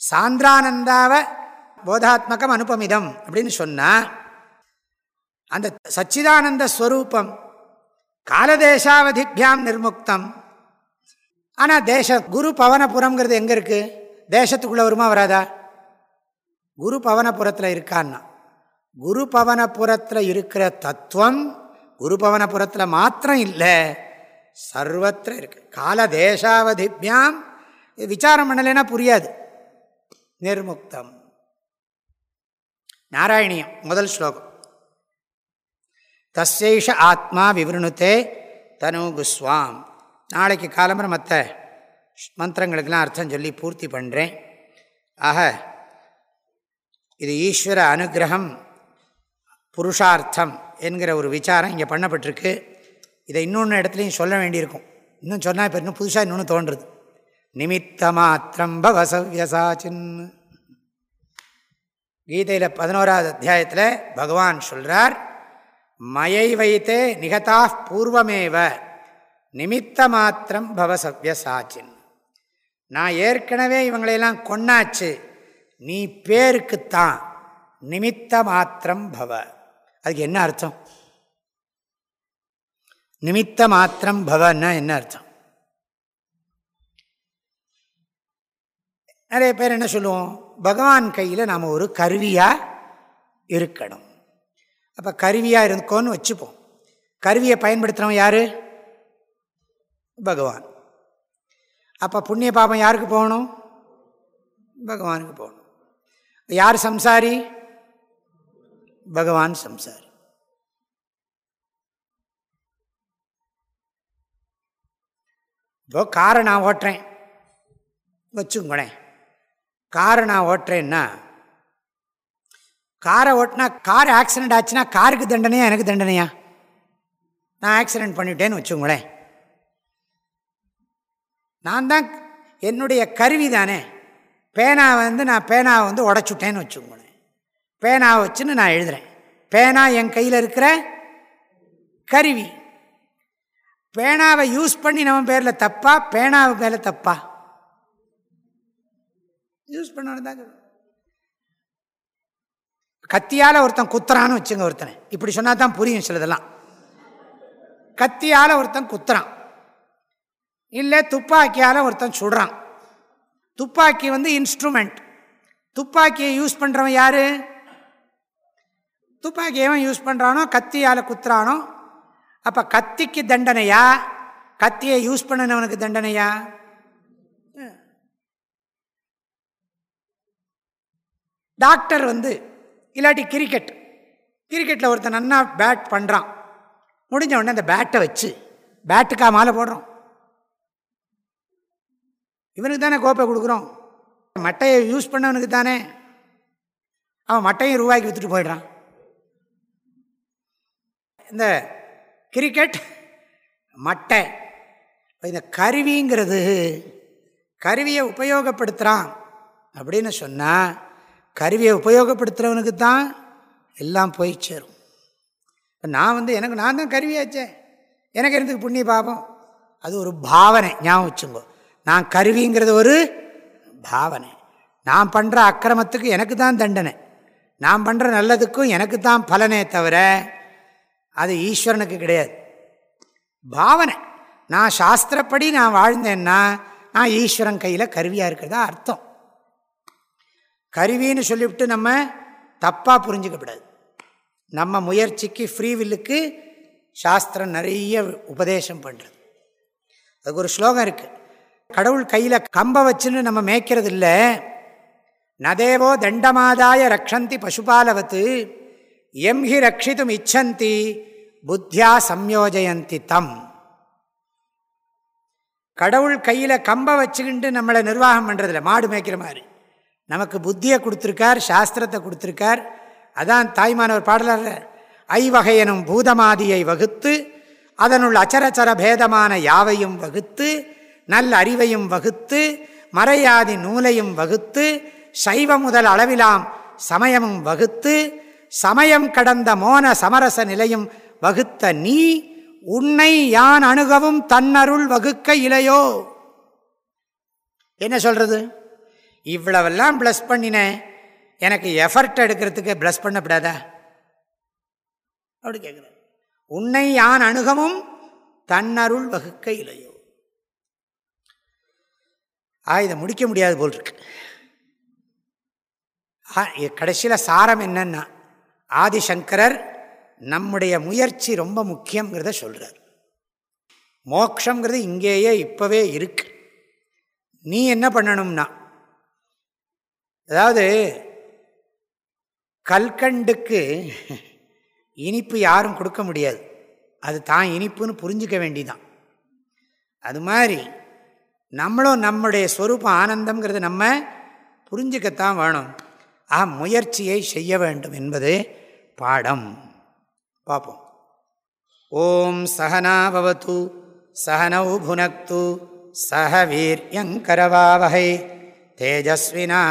சாந்திரானந்தாவ போதாத்மகம் அனுபமிதம் அப்படின்னு சொன்னால் அந்த சச்சிதானந்த ஸ்வரூபம் காலதேசாவதிபியாம் நிர்முக்தம். ஆனால் தேச குரு பவனபுரம்ங்கிறது எங்கே இருக்குது தேசத்துக்குள்ளே வருமா வராதா? குரு பவனபுரத்தில் இருக்கான்னா. குரு பவனபுரத்தில் இருக்கிற தத்துவம் குரு பவனபுரத்தில் மாத்திரம் இல்லை சர்வத்திர இருக்கு. கால தேசாவதிபியாம் விசாரம் பண்ணலைன்னா புரியாது. நிர்முக்தம். நாராயணியம் முதல் ஸ்லோகம். தசைஷ ஆத்மா விவருணுத்தே தனு குஸ்வாம் நாளைக்கு காலம்பரம் மற்ற மந்திரங்களுக்கெல்லாம் அர்த்தம் சொல்லி பூர்த்தி பண்ணுறேன் ஆக இது ஈஸ்வர அனுகிரகம் புருஷார்த்தம் என்கிற ஒரு விசாரம் இங்கே பண்ணப்பட்டிருக்கு. இதை இன்னொன்று இடத்துலையும் சொல்ல வேண்டியிருக்கும். இன்னும் சொன்னால் இப்போ இன்னும் புதுசாக இன்னொன்று தோன்றுறது நிமித்த மாத்திரம் பவசவ்யசாச்சின் கீதையில் பதினோராவது அத்தியாயத்தில் பகவான் சொல்கிறார் மயை வைத்தே நிகதா பூர்வமேவ நிமித்த மாத்திரம் பவசவியசாச்சின் நான் ஏற்கனவே இவங்களையெல்லாம் கொன்னாச்சு நீ பேருக்குத்தான் நிமித்த மாத்திரம் பவ. அதுக்கு என்ன அர்த்தம்? நிமித்த மாத்திரம் பவன்னா என்ன அர்த்தம்? நிறைய பேர் என்ன சொல்லுவோம்? பகவான் கையில் நாம் ஒரு கருவியாக இருக்கணும். அப்போ கருவியாக இருக்கோன்னு வச்சுப்போம். கருவியை பயன்படுத்துகிறவன் யார்? பகவான். அப்போ புண்ணிய பாபம் யாருக்கு போகணும்? பகவானுக்கு போகணும். யார் சம்சாரி? பகவான் சம்சாரி. இப்போ காரை நான் ஓட்டுறேன். வச்சுக்கோங்களேன். காரை நான் ஓட்டுறேன்னா காரை ஓட்டினா கார் ஆக்சிடெண்ட் ஆச்சுன்னா காருக்கு தண்டனையா எனக்கு தண்டனையா? நான் ஆக்சிடெண்ட் பண்ணிட்டேன்னு வச்சுங்களேன் நான் தான் என்னுடைய கருவி தானே. பேனா வந்து நான் பேனாவை வந்து உடச்சுட்டேன்னு வச்சுக்கோங்களேன். பேனாவை வச்சுன்னு நான் எழுதுகிறேன் பேனா என் கையில் இருக்கிற கருவி. பேனாவை யூஸ் பண்ணி நம்ம பேரில் தப்பா? பேனாவுக்கு மேலே தப்பா? யூஸ் பண்ணணும் தான் கத்தியால் ஒருத்தன் குத்துறான்னு வச்சுங்க ஒருத்தனை. இப்படி சொன்னால் தான் புரியும் சிலதெல்லாம். கத்தியால் ஒருத்தன் குத்துறான். இல்லை துப்பாக்கியால் ஒருத்தன் சுடுறான். துப்பாக்கி வந்து இன்ஸ்ட்ருமெண்ட் துப்பாக்கியை யூஸ் பண்ணுறவன் யார்? துப்பாக்கி எவன் யூஸ் பண்ணுறானோ கத்தியால் குத்துறானோ அப்போ கத்திக்கு தண்டனையா? கத்தியை யூஸ் பண்ணினவனுக்கு தண்டனையா? டாக்டர் வந்து இல்லாட்டி கிரிக்கெட். கிரிக்கெட்டில் ஒருத்தன் நன்னா பேட் பண்ணுறான் முடிஞ்ச உடனே அந்த பேட்டை வச்சு பேட்டுக்கா மாலை போடுறோம். இவனுக்கு தானே கோப்பை கொடுக்குறோம். மட்டையை யூஸ் பண்ணவனுக்கு தானே. அவன் மட்டையும் ரூபாய்க்கு விற்றுட்டு போயிடுறான். இந்த கிரிக்கெட் மட்டை இந்த கருவிங்கிறது கருவியை உபயோகப்படுத்துகிறான் அப்படின்னு சொன்னால் கருவியை உபயோகப்படுத்துகிறவனுக்கு தான் எல்லாம் போய் சேரும். இப்போ நான் வந்து எனக்கு நான் தான் கருவியாச்சேன் எனக்கு இருந்துக்கு புண்ணிய பாபம்? அது ஒரு பாவனை ஞாபகம் வச்சுங்கோ நான் கருவிங்கிறது ஒரு பாவனை. நான் பண்ணுற அக்கிரமத்துக்கு எனக்கு தான் தண்டனை. நான் பண்ணுற நல்லதுக்கும் எனக்கு தான் பலனே தவிர அது ஈஸ்வரனுக்கு கிடையாது. பாவனை. நான் சாஸ்திரப்படி நான் வாழ்ந்தேன்னா நான் ஈஸ்வரன் கையில் கருவியாக இருக்கிறதா அர்த்தம். கருவின்னு சொல்லிவிட்டு நம்ம தப்பாக புரிஞ்சுக்கப்படாது. நம்ம முயற்சிக்கு ஃப்ரீவில்லுக்கு சாஸ்திரம் நிறைய உபதேசம் பண்ணுறது அதுக்கு ஒரு ஸ்லோகம் இருக்குது கடவுள் கையில் கம்பை வச்சுன்னு நம்ம மேய்க்கிறது இல்லை நதேவோ தண்டமாதாய ரக்ஷந்தி பசுபாலவத்து எம் ஹி ரட்சித்தும் இச்சந்தி புத்தியா சம்யோஜயந்தி தம். கடவுள் கையில் கம்பை வச்சுக்கிட்டு நம்மளை நிர்வாகம் பண்ணுறதில்ல மாடு மேய்க்கிற மாதிரி. நமக்கு புத்தியை கொடுத்துருக்கார் சாஸ்திரத்தை கொடுத்துருக்கார். அதான் தாய்மானவர் பாடலர் ஐவகையனும் பூதமாதியை வகுத்து அதனுள் அச்சரச்சர பேதமான யாவையும் வகுத்து நல் அறிவையும் வகுத்து மறையாதி நூலையும் வகுத்து சைவ முதல் அளவிலாம் சமயமும் வகுத்து சமயம் கடந்த மோன சமரச நிலையும் வகுத்த நீ உன்னை யான் அணுகவும் தன்னருள் வகுக்க இலையோ? என்ன சொல்றது? இவ்வளவெல்லாம் ப்ளஸ் பண்ணினேன் எனக்கு எஃபர்ட் எடுக்கிறதுக்கு ப்ளஸ் பண்ணப்படாதா? அப்படி கேட்குறேன் உன்னை யான் அணுகமும் தன்னருள் வகுக்க இல்லையோ. ஆ இதை முடிக்க முடியாது போல் இருக்கு. கடைசியில் சாரம் என்னன்னா ஆதிசங்கரர் நம்முடைய முயற்சி ரொம்ப முக்கியங்கிறத சொல்கிறார் மோக்ஷங்கிறது இங்கேயே இப்போவே இருக்கு. நீ என்ன பண்ணணும்னா அதாவது கல்கண்டுக்கு இனிப்பு யாரும் கொடுக்க முடியாது. அது தான் இனிப்புன்னு புரிஞ்சிக்க வேண்டிதான். அது மாதிரி நம்மளும் நம்முடைய ஸ்வரூபம் ஆனந்தங்கிறது நம்ம புரிஞ்சுக்கத்தான் வேணும். ஆ முயற்சியை செய்ய வேண்டும் என்பது பாடம். பார்ப்போம் ஓம் சகனாபவத்து சகனௌ புனக்து சக வீரியங்கரவாவகை தேஜஸ்வினா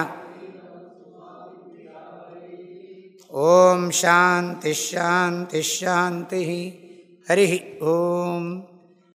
ஓம் சாந்தி ஷாந்தி ஷாந்தி ஹரி ஓம்.